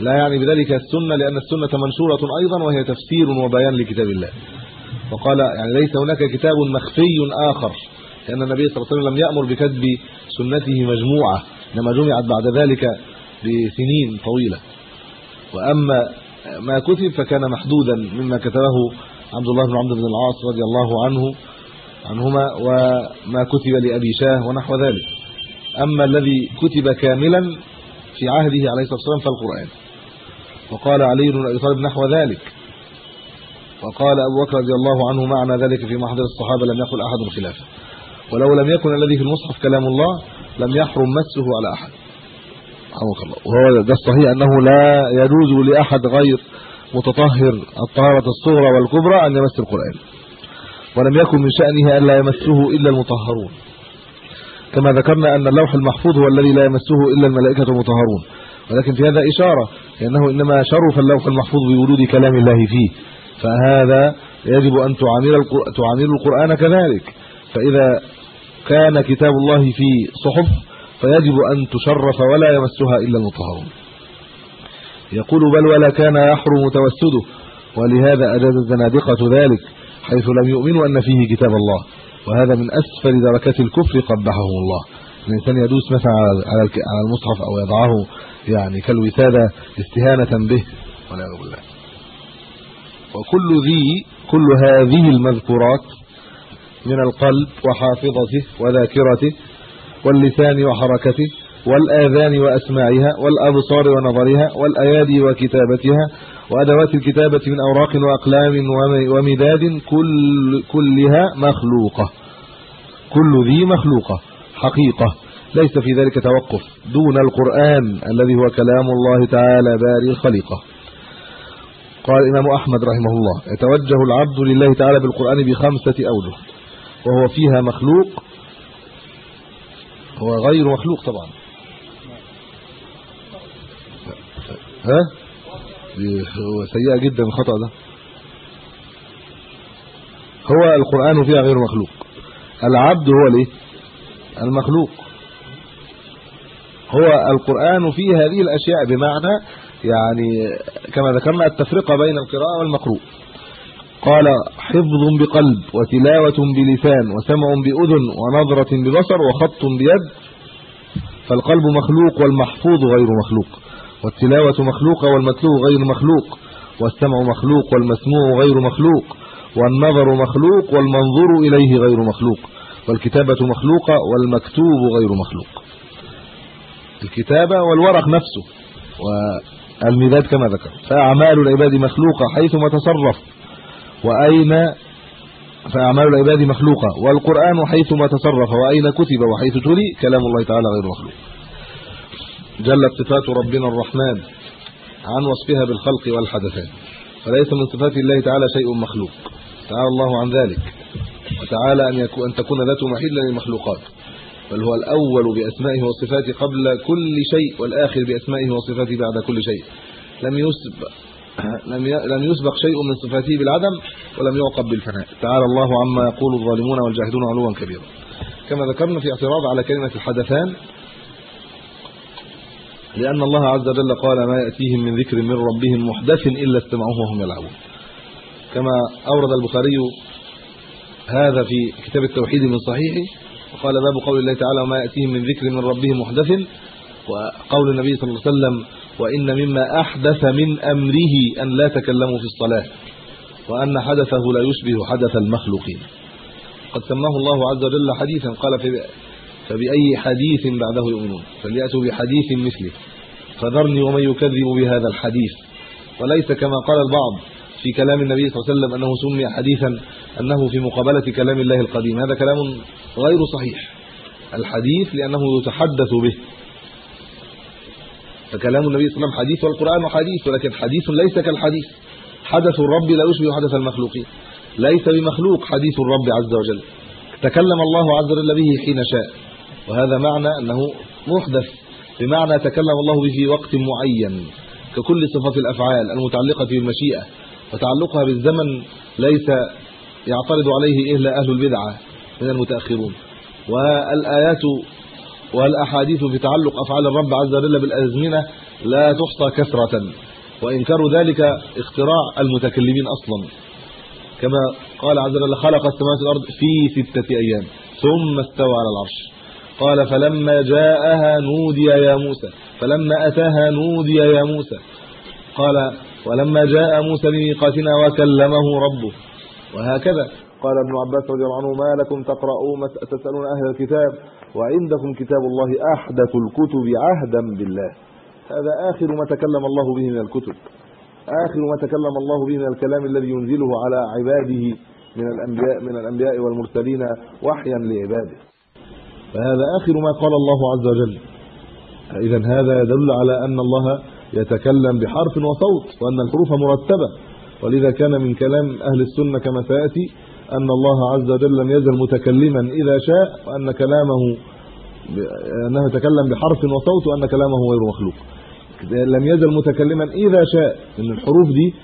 لا يعني بذلك السنة لأن السنة منشورة أيضا وهي تفسير وبيان لكتاب الله. وقال يعني ليس هناك كتاب مخفي آخر لأن النبي صلى الله عليه وسلم لم يأمر بكتب سنته مجموعة إنما جمعت بعد ذلك بسنين طويلة. وأما ما كتب فكان محدودا مما كتبه عبد الله بن عمرو بن العاص رضي الله عنه عنهما وما كتب لأبي شاه ونحو ذلك. أما الذي كتب كاملا في عهده عليه الصلاة والسلام فالقرآن. وقال علي بن أبي طالب نحو ذلك. وقال أبو بكر رضي الله عنه معنى ذلك في محضر الصحابة لم يقل أحد خلافه. ولو لم يكن الذي في المصحف كلام الله لم يحرم مسه على أحد. رحمك الله وهو ده الصحيح أنه لا يجوز لأحد غير متطهر الطهارة الصغرى والكبرى أن يمس القرآن. ولم يكن من شأنه أن لا يمسه إلا المطهرون. كما ذكرنا أن اللوح المحفوظ هو الذي لا يمسه إلا الملائكة المطهرون. ولكن في هذا إشارة لأنه إنما شرف اللوح المحفوظ بوجود كلام الله فيه. فهذا يجب أن تعامل تعامل القرآن كذلك. فإذا كان كتاب الله في صحف فيجب أن تشرف ولا يمسها إلا المطهرون. يقول بل ولا كان يحرم توسده ولهذا أجاز الزنادقة ذلك حيث لم يؤمنوا أن فيه كتاب الله. وهذا من أسفل دركات الكفر قبحهم الله. الإنسان يدوس مثلا على المصحف أو يضعه يعني كالوسادة استهانة به والعياذ بالله. وكل ذي كل هذه المذكورات من القلب وحافظته وذاكرته واللسان وحركته والآذان وأسماعها والأبصار ونظرها والأيادي وكتابتها وأدوات الكتابة من أوراق وأقلام ومداد كل كلها مخلوقة. كل ذي مخلوقة حقيقة. ليس في ذلك توقف. دون القرآن الذي هو كلام الله تعالى باري الخليقة. قال الإمام أحمد رحمه الله يتوجه العبد لله تعالى بالقرآن بخمسة أوجه وهو فيها مخلوق هو غير مخلوق طبعا. ها؟ هو سيئة جدا الخطأ ده. هو القرآن فيها غير مخلوق. العبد هو الايه المخلوق. هو القرآن فيه هذه الأشياء بمعنى يعني كما ذكرنا التفرقة بين القراءة والمقروء. قال حفظ بقلب وتلاوة بلسان وسمع بأذن ونظرة ببصر وخط بيد فالقلب مخلوق والمحفوظ غير مخلوق والتلاوة مخلوقة والمتلو غير مخلوق والسمع مخلوق والمسموع غير مخلوق والنظر مخلوق والمنظور إليه غير مخلوق والكتابة مخلوقة والمكتوب غير مخلوق. الكتابة والورق نفسه والمداد كما ذكر. فأعمال العباد مخلوقة حيثما تصرف. وأين فأعمال العباد مخلوقة. والقرآن حيثما تصرف وأين كتب وحيث تلي كلام الله تعالى غير مخلوق. جلت صفات ربنا الرحمن عن وصفها بالخلق والحدثات. فليس من صفات الله تعالى شيء مخلوق. تعالى الله عن ذلك. وتعالى أن, يكون أن تكون ذاته محلا للمخلوقات. بل هو الأول بأسمائه وصفاته قبل كل شيء والآخر بأسمائه وصفاته بعد كل شيء. لم يسبق *laughs* لم لم يسبق شيء من صفاته بالعدم ولم يعقب بالفناء. تعالى الله عما يقول الظالمون والجاهدون علوا كبيرا. كما ذكرنا في اعتراض على كلمة الحدثان لأن الله عز وجل قال ما يأتيهم من ذكر من ربهم محدث إلا استمعوه وهم يلعبون. كما أورد البخاري هذا في كتاب التوحيد من صحيحه وقال باب قول الله تعالى وما يأتيهم من ذكر من ربهم محدث وقول النبي صلى الله عليه وسلم وإن مما أحدث من أمره أن لا تكلموا في الصلاة وأن حدثه لا يشبه حدث المخلوقين. قد سماه الله عز وجل حديثا قال في فبأي حديث بعده يؤمنون؟ فليأتوا بحديث مثله. فذرني ومن يكذب بهذا الحديث. وليس كما قال البعض في كلام النبي صلى الله عليه وسلم أنه سمي حديثا أنه في مقابلة كلام الله القديم. هذا كلام غير صحيح. الحديث لأنه يتحدث به. فكلام النبي صلى الله عليه وسلم حديث والقرآن حديث ولكن حديث ليس كالحديث. حدث الرب لا يشبه حدث المخلوقين ليس بمخلوق حديث الرب عز وجل. تكلم الله عز وجل به حين شاء. وهذا معنى أنه محدث. بمعنى تكلم الله به في وقت معين. ككل صفات الأفعال المتعلقة بالمشيئة. وتعلقها بالزمن ليس يعترض عليه إلا أهل البدعة من المتأخرون. والآيات والأحاديث في تعلق أفعال الرب عز وجل بالأزمنة لا تحصى كثرة وإنكار ذلك اختراع المتكلمين أصلا. كما قال عز وجل خلق السماوات والأرض في ستة أيام ثم استوى على العرش. قال فلما جاءها نودي يا موسى فلما أتاها نودي يا موسى. قال ولما جاء موسى لميقاتنا وكلمه ربه. وهكذا قال ابن عباس رضي الله عنه ما لكم تقرؤون تسألون أهل الكتاب؟ وعندكم كتاب الله أحدث الكتب عهدا بالله. هذا آخر ما تكلم الله به من الكتب. آخر ما تكلم الله به من الكلام الذي ينزله على عباده من الأنبياء من الأنبياء والمرسلين وحيا لعباده. فهذا آخر ما قال الله عز وجل. اذا هذا يدل على أن الله يتكلم بحرف وصوت وأن الحروف مرتبة. ولذا كان من كلام أهل السنة كما سيأتي أن الله عز وجل لم يزل متكلما إذا شاء وأن كلامه أنه يتكلم بحرف وصوت وأن كلامه غير مخلوق. لم يزل متكلما إذا شاء. إن الحروف دي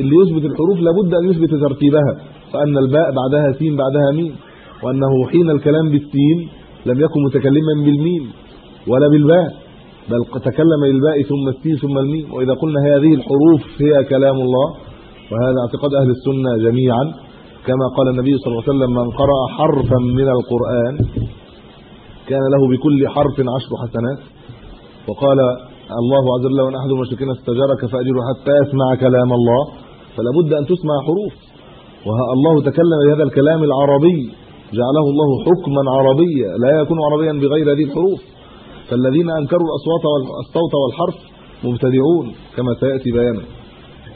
اللي يثبت الحروف لابد أن يثبت ترتيبها. فأن الباء بعدها سين بعدها ميم وأنه حين الكلام بالسين لم يكن متكلما بالميم ولا بالباء. بل تكلم بالباء ثم السين ثم الميم وإذا قلنا هذه الحروف هي كلام الله وهذا اعتقاد أهل السنة جميعا. كما قال النبي صلى الله عليه وسلم من قرأ حرفا من القرآن كان له بكل حرف عشر حسنات. وقال الله عز وجل وإن أحد المشركين استجارك فأجره حتى يسمع كلام الله. فلا بد أن تسمع حروف. والله تكلم بهذا الكلام العربي جعله الله حكما عربيا لا يكون عربيا بغير هذه الحروف. فالذين أنكروا الأصوات والصوت والحرف مبتدعون كما سيأتي بيانا.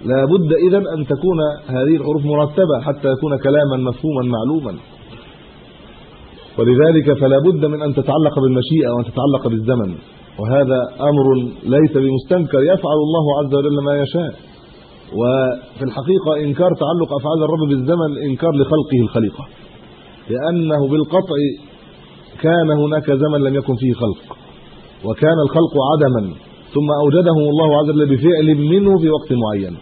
لا بد اذا أن تكون هذه الحروف مرتبة حتى يكون كلاما مفهوما معلوما. ولذلك فلا بد من أن تتعلق بالمشيئة وأن تتعلق بالزمن. وهذا أمر ليس بمستنكر يفعل الله عز وجل ما يشاء. وفي الحقيقة إنكار تعلق أفعال الرب بالزمن إنكار لخلقه الخليقة. لأنه بالقطع كان هناك زمن لم يكن فيه خلق. وكان الخلق عدما ثم أوجدهم الله عز وجل بفعل منه في وقت معين.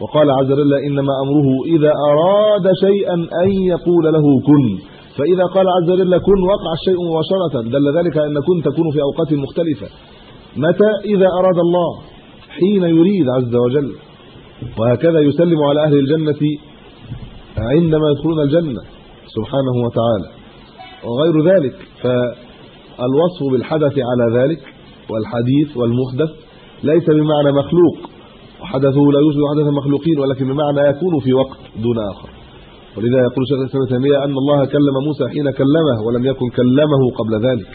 وقال عز وجل إنما أمره إذا أراد شيئا أن يقول له كن. فإذا قال عز وجل كن وقع الشيء مباشرة. دل ذلك أن كن تكون في أوقات مختلفة. متى إذا أراد الله؟ حين يريد عز وجل. وهكذا يسلم على أهل الجنة عندما يدخلون الجنة سبحانه وتعالى. وغير ذلك فالوصف بالحدث على ذلك والحديث والمحدث ليس بمعنى مخلوق. وحدثه لا يوجد حدث المخلوقين ولكن بمعنى يكون في وقت دون آخر. ولذا يقول شيخ الإسلام تيمية أن الله كلم موسى حين كلمه ولم يكن كلمه قبل ذلك.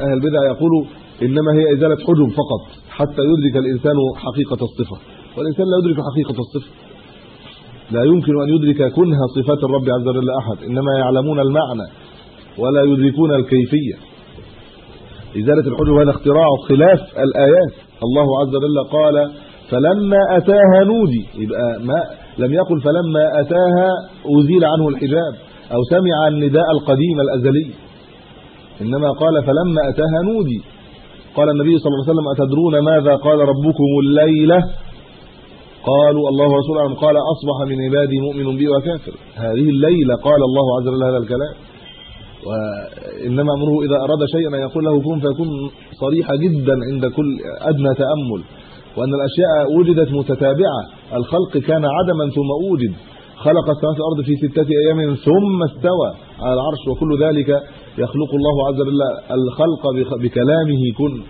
أهل البدع يقولوا إنما هي إزالة حجب فقط حتى يدرك الإنسان حقيقة الصفة. والإنسان لا يدرك حقيقة الصفة. لا يمكن أن يدرك كنها صفات الرب عز وجل احد إنما يعلمون المعنى ولا يدركون الكيفية. إزالة الحجب هذا اختراع خلاف الآيات. الله عز وجل قال فلما أتاها نودي يبقى ما لم يقل فلما أتاها أزيل عنه الحجاب أو سمع النداء القديم الأزلي. إنما قال فلما أتاها نودي. قال النبي صلى الله عليه وسلم أتدرون ماذا قال ربكم الليلة؟ قالوا الله ورسوله قال أصبح من عبادي مؤمن بي وكافر. هذه الليلة قال الله عز وجل هذا الكلام. وإنما أمره إذا أراد شيئا أن يقول له كن فيكون صريحة جدا عند كل أدنى تأمل. وأن الأشياء وجدت متتابعة. الخلق كان عدما ثم أوجد. خلق السماوات والأرض في ستة أيام ثم استوى على العرش وكل ذلك يخلق الله عز وجل الخلق بكلامه كن.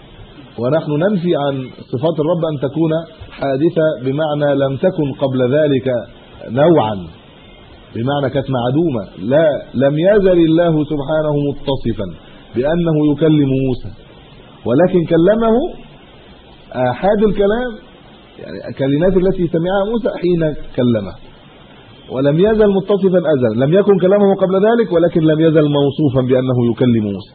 ونحن ننفي عن صفات الرب أن تكون حادثة بمعنى لم تكن قبل ذلك نوعا. بمعنى كانت معدومه لا لم يزل الله سبحانه متصفا بأنه يكلم موسى ولكن كلمه احاد الكلام يعني الكلمات التي سمعها موسى حين كلمه ولم يزل متصفا أزل لم يكن كلامه قبل ذلك ولكن لم يزل موصوفا بأنه يكلم موسى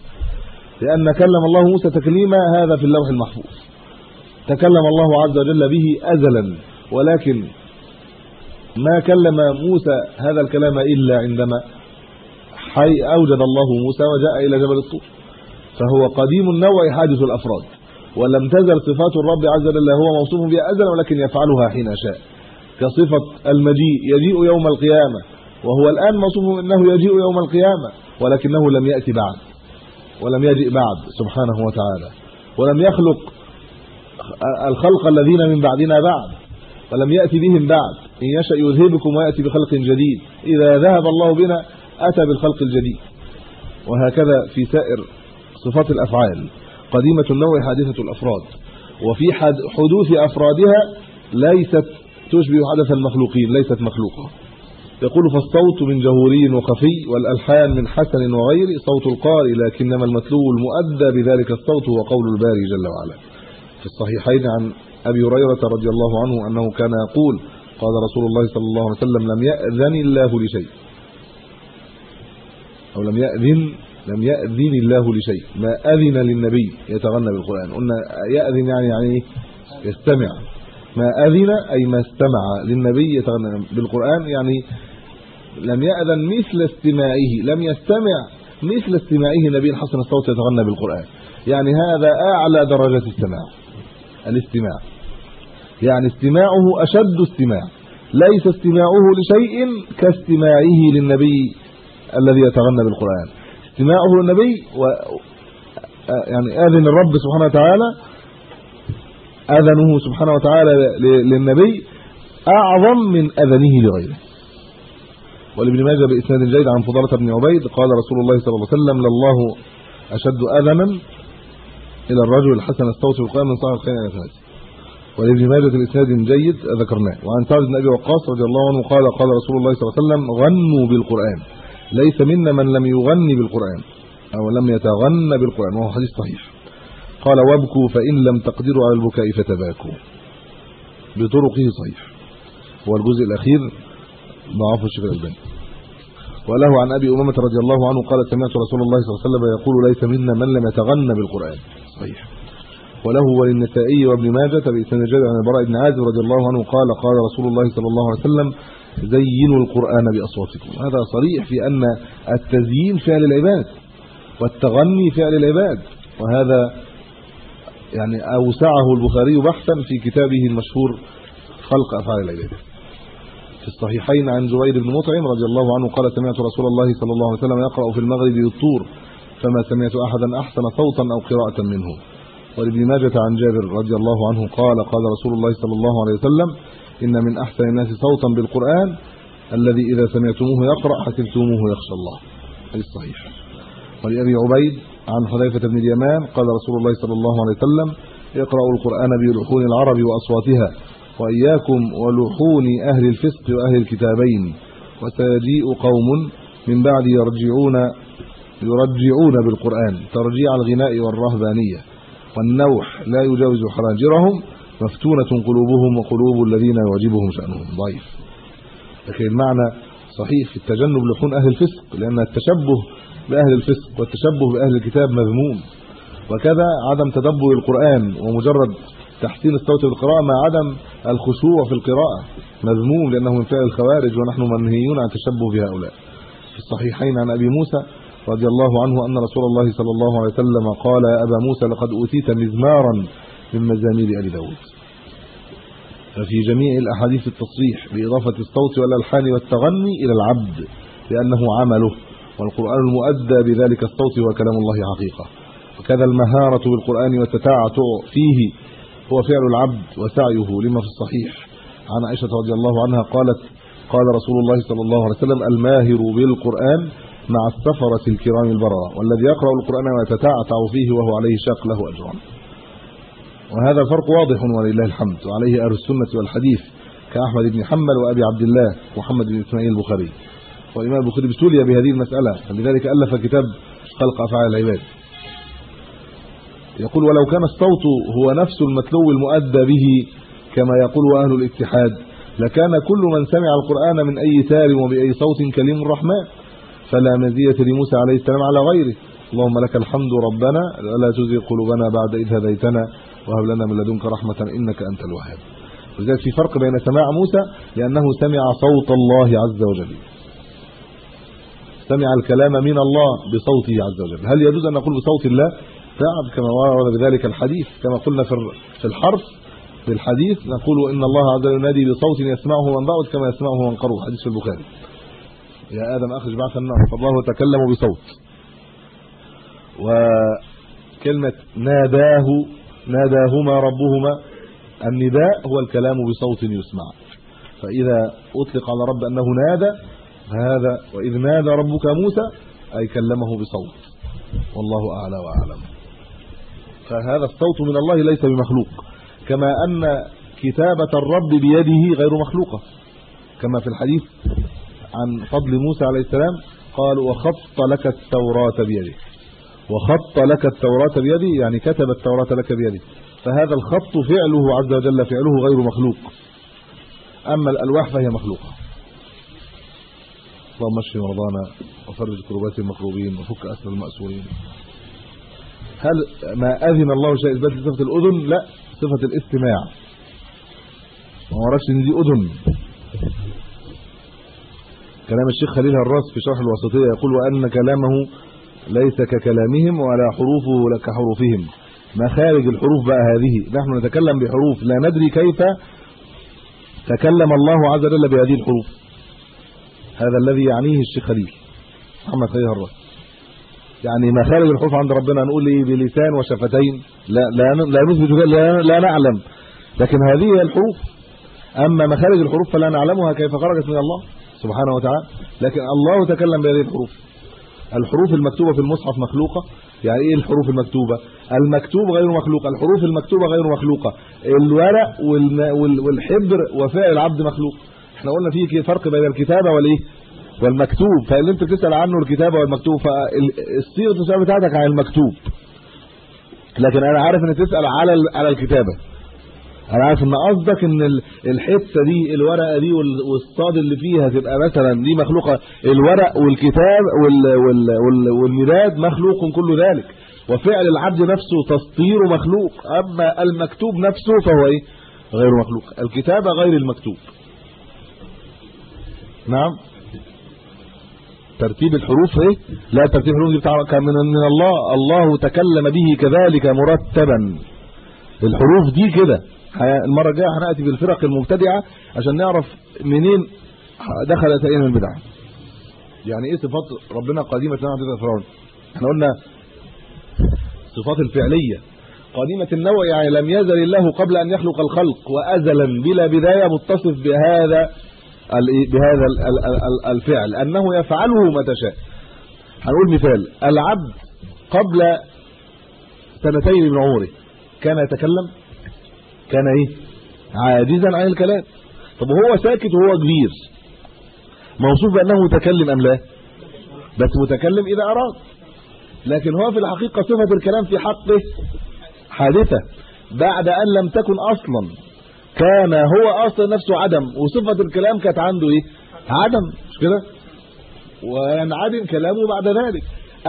لأن كلم الله موسى تكليما هذا في اللوح المحفوظ تكلم الله عز وجل به ازلا ولكن ما كلم موسى هذا الكلام إلا عندما حي أوجد الله موسى وجاء إلى جبل الطور. فهو قديم النوع حادث الأفراد. ولم تزل صفات الرب عز وجل هو موصوف بها أزلا ولكن يفعلها حين شاء. كصفة المجيء يجيء يوم القيامة. وهو الآن موصوف انه يجيء يوم القيامة ولكنه لم ياتي بعد. ولم يجئ بعد سبحانه وتعالى. ولم يخلق الخلق الذين من بعدنا بعد. ولم ياتي بهم بعد. إن يشاء يذهبكم ويأتي بخلق جديد. إذا ذهب الله بنا أتى بالخلق الجديد. وهكذا في سائر صفات الأفعال. قديمة النوع حادثة الأفراد. وفي حدوث أفرادها ليست تشبه حدث المخلوقين ليست مخلوقة. يقول فالصوت من جهوري وخفي والألحان من حسن وغير صوت القارئ لكنما المتلو المؤدى بذلك الصوت هو قول الباري جل وعلا. في الصحيحين عن أبي هريرة رضي الله عنه أنه كان يقول قال رسول الله صلى الله عليه وسلم لم يأذن الله لشيء. أو لم يأذن لم يأذن الله لشيء. ما أذن للنبي يتغنى بالقرآن. قلنا يأذن يعني يعني إيه يستمع. ما أذن أي ما استمع للنبي يتغنى بالقرآن يعني لم يأذن مثل استماعه لم يستمع مثل استماعه نبي حسن الصوت يتغنى بالقرآن. يعني هذا أعلى درجات السماع الاستماع. يعني استماعه أشد استماع ليس استماعه لشيء كاستماعه للنبي الذي يتغنى بالقرآن. استماعه للنبي و يعني آذن الرب سبحانه وتعالى آذنه سبحانه وتعالى للنبي أعظم من آذنه لغيره. ولابن ماجه بإسناد جيد عن فضالة بن عبيد قال رسول الله صلى الله عليه وسلم لله أشد آذنا إلى الرجل الحسن الصوت بالقران من صاحب الخير إلى ثلاثة ولابن ماجه الإسناد جيد ذكرناه. وعن سعد بن أبي وقاص رضي الله عنه قال قال رسول الله صلى الله عليه وسلم غنوا بالقرآن. ليس منا من لم يغني بالقرآن أو لم يتغنى بالقرآن. وهو حديث صحيح. قال وابكوا فإن لم تقدروا على البكاء فتباكوا. بطرقه صحيح. والجزء الأخير ضعف الشيخ الألباني. وله عن أبي أمامة رضي الله عنه قال سمعت رسول الله صلى الله عليه وسلم يقول ليس منا من لم يتغنى بالقرآن. صحيح. وله وللنسائي وابن ماجه بإسناد جابر عن البراء بن عازب رضي الله عنه قال قال رسول الله صلى الله عليه وسلم زينوا القرآن بأصواتكم. هذا صريح في أن التزيين فعل العباد والتغني فعل العباد وهذا يعني أوسعه البخاري بحثا في كتابه المشهور خلق أفعال العباد. في الصحيحين عن جبير بن مطعم رضي الله عنه قال سمعت رسول الله صلى الله عليه وسلم يقرأ في المغرب بالطور فما سمعت أحدا أحسن صوتا أو قراءة منه. ولابن ماجه عن جابر رضي الله عنه قال قال رسول الله صلى الله عليه وسلم إن من أحسن الناس صوتا بالقرآن الذي إذا سمعتموه يقرأ حسبتموه يخشى الله. حديث صحيح. ولأبي عبيد عن حذيفة بن اليمان قال رسول الله صلى الله عليه وسلم اقرأوا القرآن بلحون العرب وأصواتها وإياكم ولحون أهل الفسق وأهل الكتابين وسيجيء قوم من بعد يرجعون يرجعون بالقرآن ترجيع الغناء والرهبانية. والنوح لا يجاوز حناجرهم مفتونة قلوبهم وقلوب الذين يعجبهم شأنهم. ضعيف. لكن المعنى صحيح في التجنب لحون أهل الفسق لأن التشبه بأهل الفسق والتشبه بأهل الكتاب مذموم. وكذا عدم تدبر القرآن ومجرد تحسين الصوت بالقراءة مع عدم الخشوع في القراءة مذموم لأنه من فعل الخوارج ونحن منهيون عن التشبه بهؤلاء. في الصحيحين عن أبي موسى رضي الله عنه أن رسول الله صلى الله عليه وسلم قال يا أبا موسى لقد أوتيت مزمارا من مزامير آل داود. ففي جميع الأحاديث التصريح بإضافة الصوت والألحان والتغني إلى العبد لأنه عمله والقرآن المؤدى بذلك الصوت هو كلام الله حقيقة. وكذا المهارة بالقرآن والتتعتع فيه هو فعل العبد وسعيه لما في الصحيح. عن عائشة رضي الله عنها قالت قال رسول الله صلى الله عليه وسلم الماهر بالقرآن مع السفرة الكرام البررة والذي يقرأ القرآن ويتتعتع فيه وهو عليه شاق له أجران وهذا فرق واضح ولله الحمد وعليه أهل السنة والحديث كأحمد بن حنبل وأبي عبد الله محمد بن إسماعيل البخاري. وإمام البخاري ابتلي بهذه المسألة فلذلك ألف كتاب خلق أفعال العباد. يقول ولو كان الصوت هو نفس المتلو المؤدى به كما يقول أهل الاتحاد لكان كل من سمع القرآن من أي سار وبأي صوت كلم الرحمن. فلا مزية لموسى عليه السلام على غيره. اللهم لك الحمد ربنا ولا تزغ قلوبنا بعد إذ هديتنا وهب لنا من لدنك رحمة إنك أنت الوهاب. لذلك في فرق بين سماع موسى لأنه سمع صوت الله عز وجل. سمع الكلام من الله بصوته عز وجل. هل يجوز أن نقول بصوت الله؟ نعم كما ورد بذلك الحديث كما قلنا في الحرف في الحديث نقول إن الله عز وجل ينادي بصوت يسمعه من بعد كما يسمعه من قرب. حديث في البخاري. يا آدم أخرج بعث النار. فالله تكلم بصوت. وكلمة ناداه ناداهما ربهما النداء هو الكلام بصوت يسمع. فإذا أطلق على رب أنه نادى هذا وإذ نادى ربك موسى أي كلمه بصوت. والله أعلى وأعلم. فهذا الصوت من الله ليس بمخلوق. كما أن كتابة الرب بيده غير مخلوقة. كما في الحديث عن فضل موسى عليه السلام قال وخط لك التوراة بيده وخط لك التوراة بيده يعني كتب التوراة لك بيده فهذا الخط فعله عز وجل فعله غير مخلوق. أما الألواح فهي مخلوقة. اللهم اشف مرضانا وفرج كربات المكروبين وفك اسر المأسورين. هل ما أذن الله شيء إثبات صفه الأذن؟ لا صفة الاستماع. ما ورش إن دي أذن. كلام الشيخ خليل هراس في شرح الوسطيه يقول وأن كلامه ليس ككلامهم ولا حروفه كحروفهم مخارج الحروف بقى هذه؟ نحن نتكلم بحروف. لا ندري كيف تكلم الله عز وجل بهذه الحروف. هذا الذي يعنيه الشيخ خليل. محمد خليل هراس. يعني مخارج الحروف عند ربنا. نقول إيه؟ بلسان وشفتين. لا لا لا نثبت لا, لا نعلم. لكن هذه هي الحروف. أما مخارج الحروف فلا نعلمها كيف خرجت من الله. سبحانه وتعالى. لكن الله تكلم بهذه الحروف. الحروف المكتوبة في المصحف مخلوقة؟ يعني إيه الحروف المكتوبة؟ المكتوب غير مخلوق. الحروف المكتوبة غير مخلوقة. الورق والحبر وفاء العبد مخلوق. إحنا قلنا في فرق بين الكتابة والإيه؟ والمكتوب. فاللي أنت بتسأل عنه الكتابة والمكتوب فالصيغه بتاعتك عن المكتوب. لكن أنا عارف ان تسأل على على الكتابة. أنا عارف إن قصدك إن الحتة دي الورقة دي والصاد اللي فيها تبقى مثلا دي مخلوقة. الورق والكتاب والمداد مخلوق كل ذلك. وفعل العبد نفسه تسطيره مخلوق. أما المكتوب نفسه فهو إيه؟ غير مخلوق. الكتابه غير المكتوب. نعم. ترتيب الحروف إيه؟ لا ترتيب الحروف دي بتاع كان من من الله. الله تكلم به كذلك مرتبا. الحروف دي كده. المرة الجاية هنأتي بالفرق المبتدعة عشان نعرف منين دخلت الينا البدعه يعني إيه صفات ربنا قديمة لنا عند الفرعون إحنا قلنا صفات الفعلية. قديمة النوع يعني لم يزل الله قبل أن يخلق الخلق وأزلا بلا بداية متصف بهذا بهذا الفعل أنه يفعله ما تشاء. هنقول مثال العبد قبل سنتين من عمره كان يتكلم؟ كان إيه؟ عاجزا عن الكلام. طب وهو ساكت وهو كبير. موصوف بأنه متكلم أم لا؟ بس متكلم إذا أراد. لكن هو في الحقيقة صفة الكلام في حقه حادثة. بعد أن لم تكن أصلا. كان هو أصلا نفسه عدم. وصفة الكلام كانت عنده إيه؟ عدم. مش كده؟ وينعدم كلامه بعد ذلك.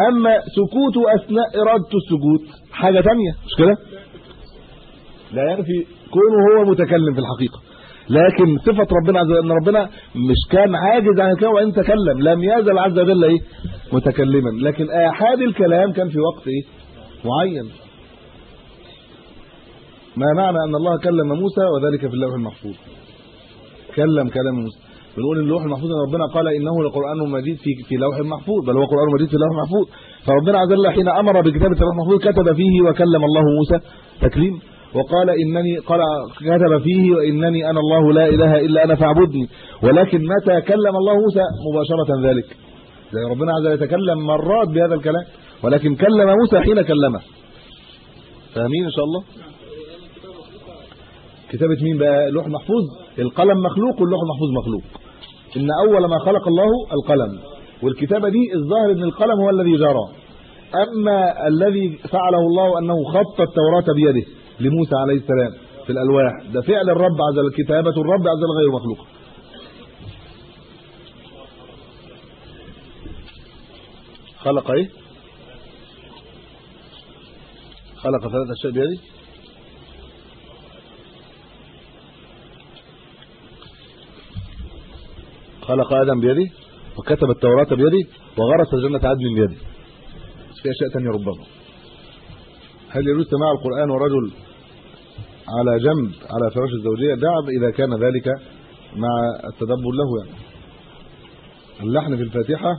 أما سكوته أثناء ارادته السكوت حاجة ثانية مش كده؟ لا ينفي كونه هو متكلم في الحقيقة. لكن صفة ربنا عز وجل إن ربنا مش كان عاجز عن الكلام وإن تكلم لم يزل عز وجل إيه؟ متكلما. لكن آحاد الكلام كان في وقت إيه؟ معين. ما معنى أن الله كلم موسى وذلك في اللوح المحفوظ؟ كلم كلام موسى. بنقول إن اللوح المحفوظ إن ربنا قال إنه لقرآن مجيد في في لوح محفوظ. بل هو قرآن مجيد في لوح محفوظ. فربنا عز وجل حين أمر بكتابة اللوح المحفوظ كتب فيه وكلم الله موسى تكليم وقال إنني قال كتب فيه وإنني أنا الله لا إله إلا أنا فاعبدني. ولكن متى كلم الله موسى؟ مباشرة ذلك. زي ربنا عز وجل يتكلم مرات بهذا الكلام. ولكن كلم موسى حين كلمه. فاهمين إن شاء الله؟ كتابة مين بقى؟ اللوح المحفوظ القلم مخلوق واللوح المحفوظ مخلوق. إن أول ما خلق الله القلم. والكتابة دي الظاهر إن القلم هو الذي جرى. أما الذي فعله الله أنه خط التوراة بيده. لموسى عليه السلام في الألواح. ده فعل الرب عز وجل كتابة الرب عز وجل غير مخلوقه خلق إيه؟ خلق ثلاث أشياء بيده خلق آدم بيده وكتب التوراة بيده وغرس جنة عدن بيده في أشياء ثانية ربما. هل يجوز سماع القرآن ورجل على جنب على فراش الزوجية. دعب إذا كان ذلك مع التدبر له يعني. اللحن في الفاتحة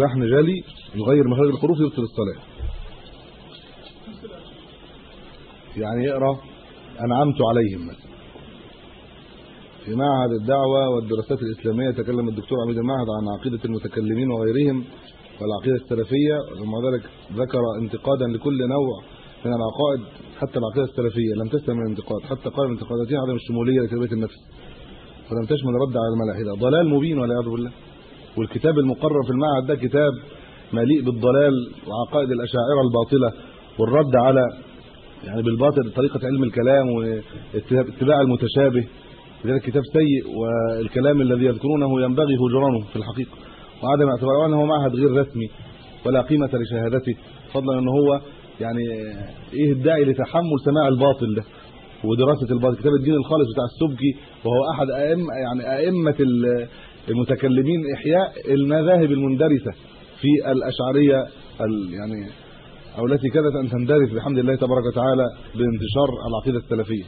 لحن جلي يغير مخارج الحروف يبطل الصلاة. يعني يقرأ أنعمت عليهم مثلا. في معهد الدعوة والدراسات الإسلامية تكلم الدكتور عميد المعهد عن عقيدة المتكلمين وغيرهم والعقيدة السلفية ومع ذلك ذكر انتقادا لكل نوع من العقائد حتى العقيدة السلفية لم تسلم من الانتقاد حتى قال من انتقاداتها عدم الشمولية لتربية النفس. ولم تشمل رد على الملاحده ضلال مبين والعياذ بالله. والكتاب المقرر في المعهد ده كتاب مليء بالضلال وعقائد الأشاعرة الباطلة والرد على يعني بالباطل طريقة علم الكلام واتباع المتشابه. لذلك كتاب سيء والكلام الذي يذكرونه ينبغي هجرانه في الحقيقة. وعدم اعتباره أنه معهد غير رسمي ولا قيمة لشهادته فضلا ان هو يعني إيه الداعي لتحمل سماع الباطل ده؟ ودراسة الباطل كتاب الدين الخالص بتاع السبكي وهو أحد ائمه يعني أئمة المتكلمين إحياء المذاهب المندرسة في الأشعرية يعني أو التي كادت أن تندرس بحمد الله تبارك وتعالى بانتشار العقيدة السلفية.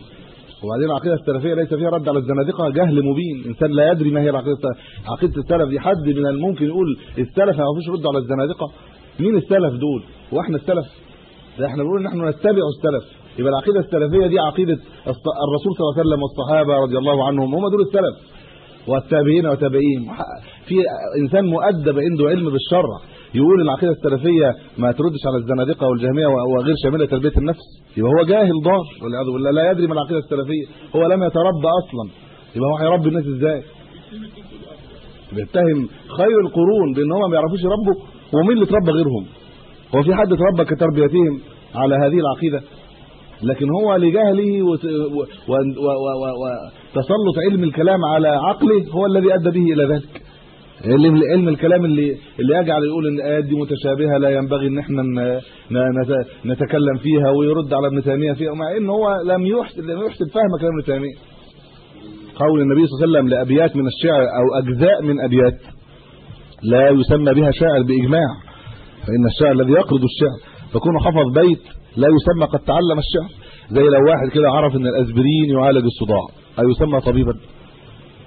وبعدين العقيدة السلفية ليس فيها رد على الزنادقة جهل مبين. إنسان لا يدري ما هي العقيدة عقيدة السلف. دي حد من الممكن يقول السلف ما فيش رد على الزنادقة. مين السلف دول؟ وإحنا السلف. إحنا بنقول ان إحنا نتبع السلف. يبقى العقيدة السلفية دي عقيدة الرسول صلى الله عليه وسلم والصحابة رضي الله عنهم هم دول السلف. والتابعين وتابعين في إنسان مؤدب عنده علم بالشرع يقول العقيدة السلفية ما تردش على الزنادقة والجهمية وغير شاملة تربيه النفس. يبقى هو جاهل ضال والعياذ بالله. لا يدري ما العقيدة السلفية. هو لم يتربى أصلا. يبقى هو هيربي الناس إزاي؟ بيتهم خير القرون بأن هم ما يعرفوش يربوا ومين اللي اتربى غيرهم؟ هو في حد اتربى كتربيتهم على هذه العقيدة. لكن هو لجهله وتسلط علم الكلام على عقله هو الذي أدى به إلى ذلك. علم الكلام اللي اللي يجعل يقول إن الايات دي متشابهة لا ينبغي إن إحنا نتكلم فيها ويرد على ابن تيمية فيها مع ان هو لم يحسن لم يحسن فهم كلام ابن تيمية. قول النبي صلى الله عليه وسلم لأبيات من الشعر أو أجزاء من أبيات لا يسمى بها شاعر بإجماع. فإن الشاعر الذي يقرض الشعر فكونه حفظ بيت لا يسمى قد تعلم الشعر. زي لو واحد كده عرف إن الاسبرين يعالج الصداع اي يسمى طبيبا.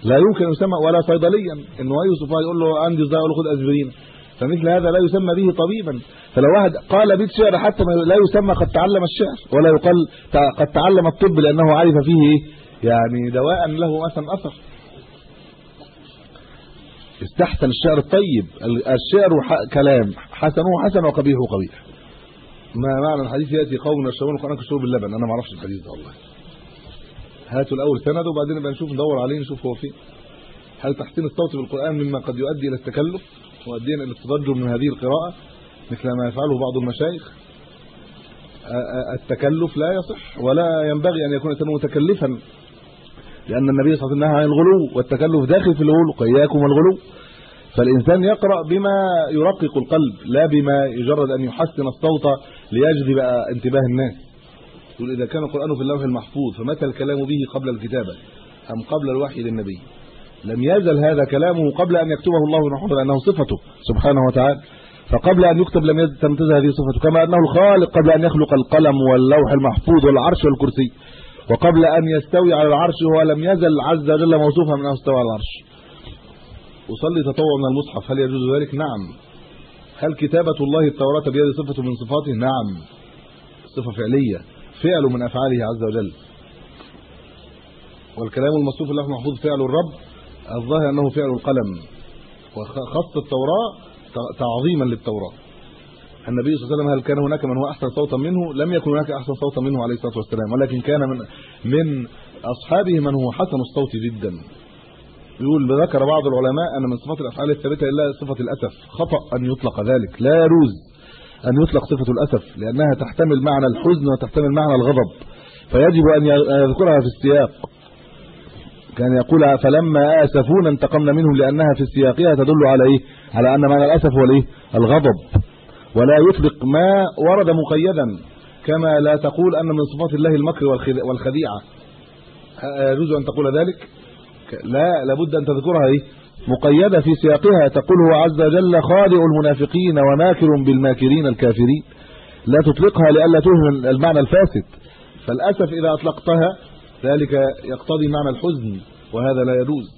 لا يمكن يسمى ولا صيدليا. انه يوسف يقول له عندي صداع يقول له خد اسبرين فمثل هذا لا يسمى به طبيبا. فلو واحد قال بيت شعر حتى لا يسمى قد تعلم الشعر ولا يقال قد تعلم الطب لأنه عرف فيه يعني دواء له مثلا أثر. استحسن الشعر الطيب. الشعر كلام. حسنه حسن وقبيحه قبيح. ما معنى الحديث يأتي قوم يشربون القرآن كشرب اللبن؟ أنا ما أعرفش الحديث ده والله. هاتوا الأول سند وبعدين نبقى نشوف ندور عليه نشوف هو فين هل تحسين الصوت بالقران مما قد يؤدي إلى التكلف؟ ويؤدي إلى التضجر من هذه القراءة؟ مثل ما يفعله بعض المشايخ. التكلف لا يصح ولا ينبغي أن يكون الإنسان متكلفا. لأن النبي صلى الله عليه وسلم نهى عن الغلو والتكلف داخل في الغلو إياكم والغلو. فالإنسان يقرأ بما يرقق القلب لا بما يجرد أن يحسن الصوت ليجذب انتباه الناس. يقول إذا كان القرآن في اللوح المحفوظ فمتى الكلام به قبل الكتابة؟ أم قبل الوحي للنبي؟ لم يزل هذا كلامه قبل أن يكتبه الله نحو لأنه صفته سبحانه وتعالى. فقبل أن يكتب لم تمتاز هذه صفته كما أنه الخالق قبل أن يخلق القلم واللوح المحفوظ والعرش والكرسي. وقبل أن يستوي على العرش هو لم يزل عز وجل موصوفا من استوى على العرش. أصلي تطوع من المصحف. هل يجوز ذلك؟ نعم. هل كتابة الله التوراة بيد صفة من صفاته؟ نعم. صفة فعلية. فعل من أفعاله عز وجل. والكلام المصروف الله محفوظ فعل الرب. الظاهر أنه فعل القلم. وخص التوراة تعظيما للتوراة. النبي صلى الله عليه وسلم هل كان هناك من هو أحسن صوتا منه؟ لم يكن هناك أحسن صوتا منه عليه الصلاة والسلام ولكن كان من من أصحابه من هو حسن الصوت جدا. يقول ذكر بعض العلماء أن من صفات الأفعال الثابتة لله صفة الأسف خطأ أن يطلق ذلك لا يجوز أن يطلق صفة الأسف لأنها تحتمل معنى الحزن وتحتمل معنى الغضب فيجب أن يذكرها في السياق. كان يقول فلما آسفونا انتقمنا منهم لأنها في سياقها تدل على إيه؟ على أن معنى الأسف هو الإيه؟ الغضب. ولا يطلق ما ورد مقيدا كما لا تقول أن من صفات الله المكر والخديعة. يجوز أن تقول ذلك؟ لا لابد أن تذكرها إيه مقيدة في سياقها تقول هو عز وجل خادع المنافقين وماكر بالماكرين الكافرين. لا تطلقها لئلا توهم المعنى الفاسد. فالأسف إذا أطلقتها ذلك يقتضي معنى الحزن وهذا لا يجوز.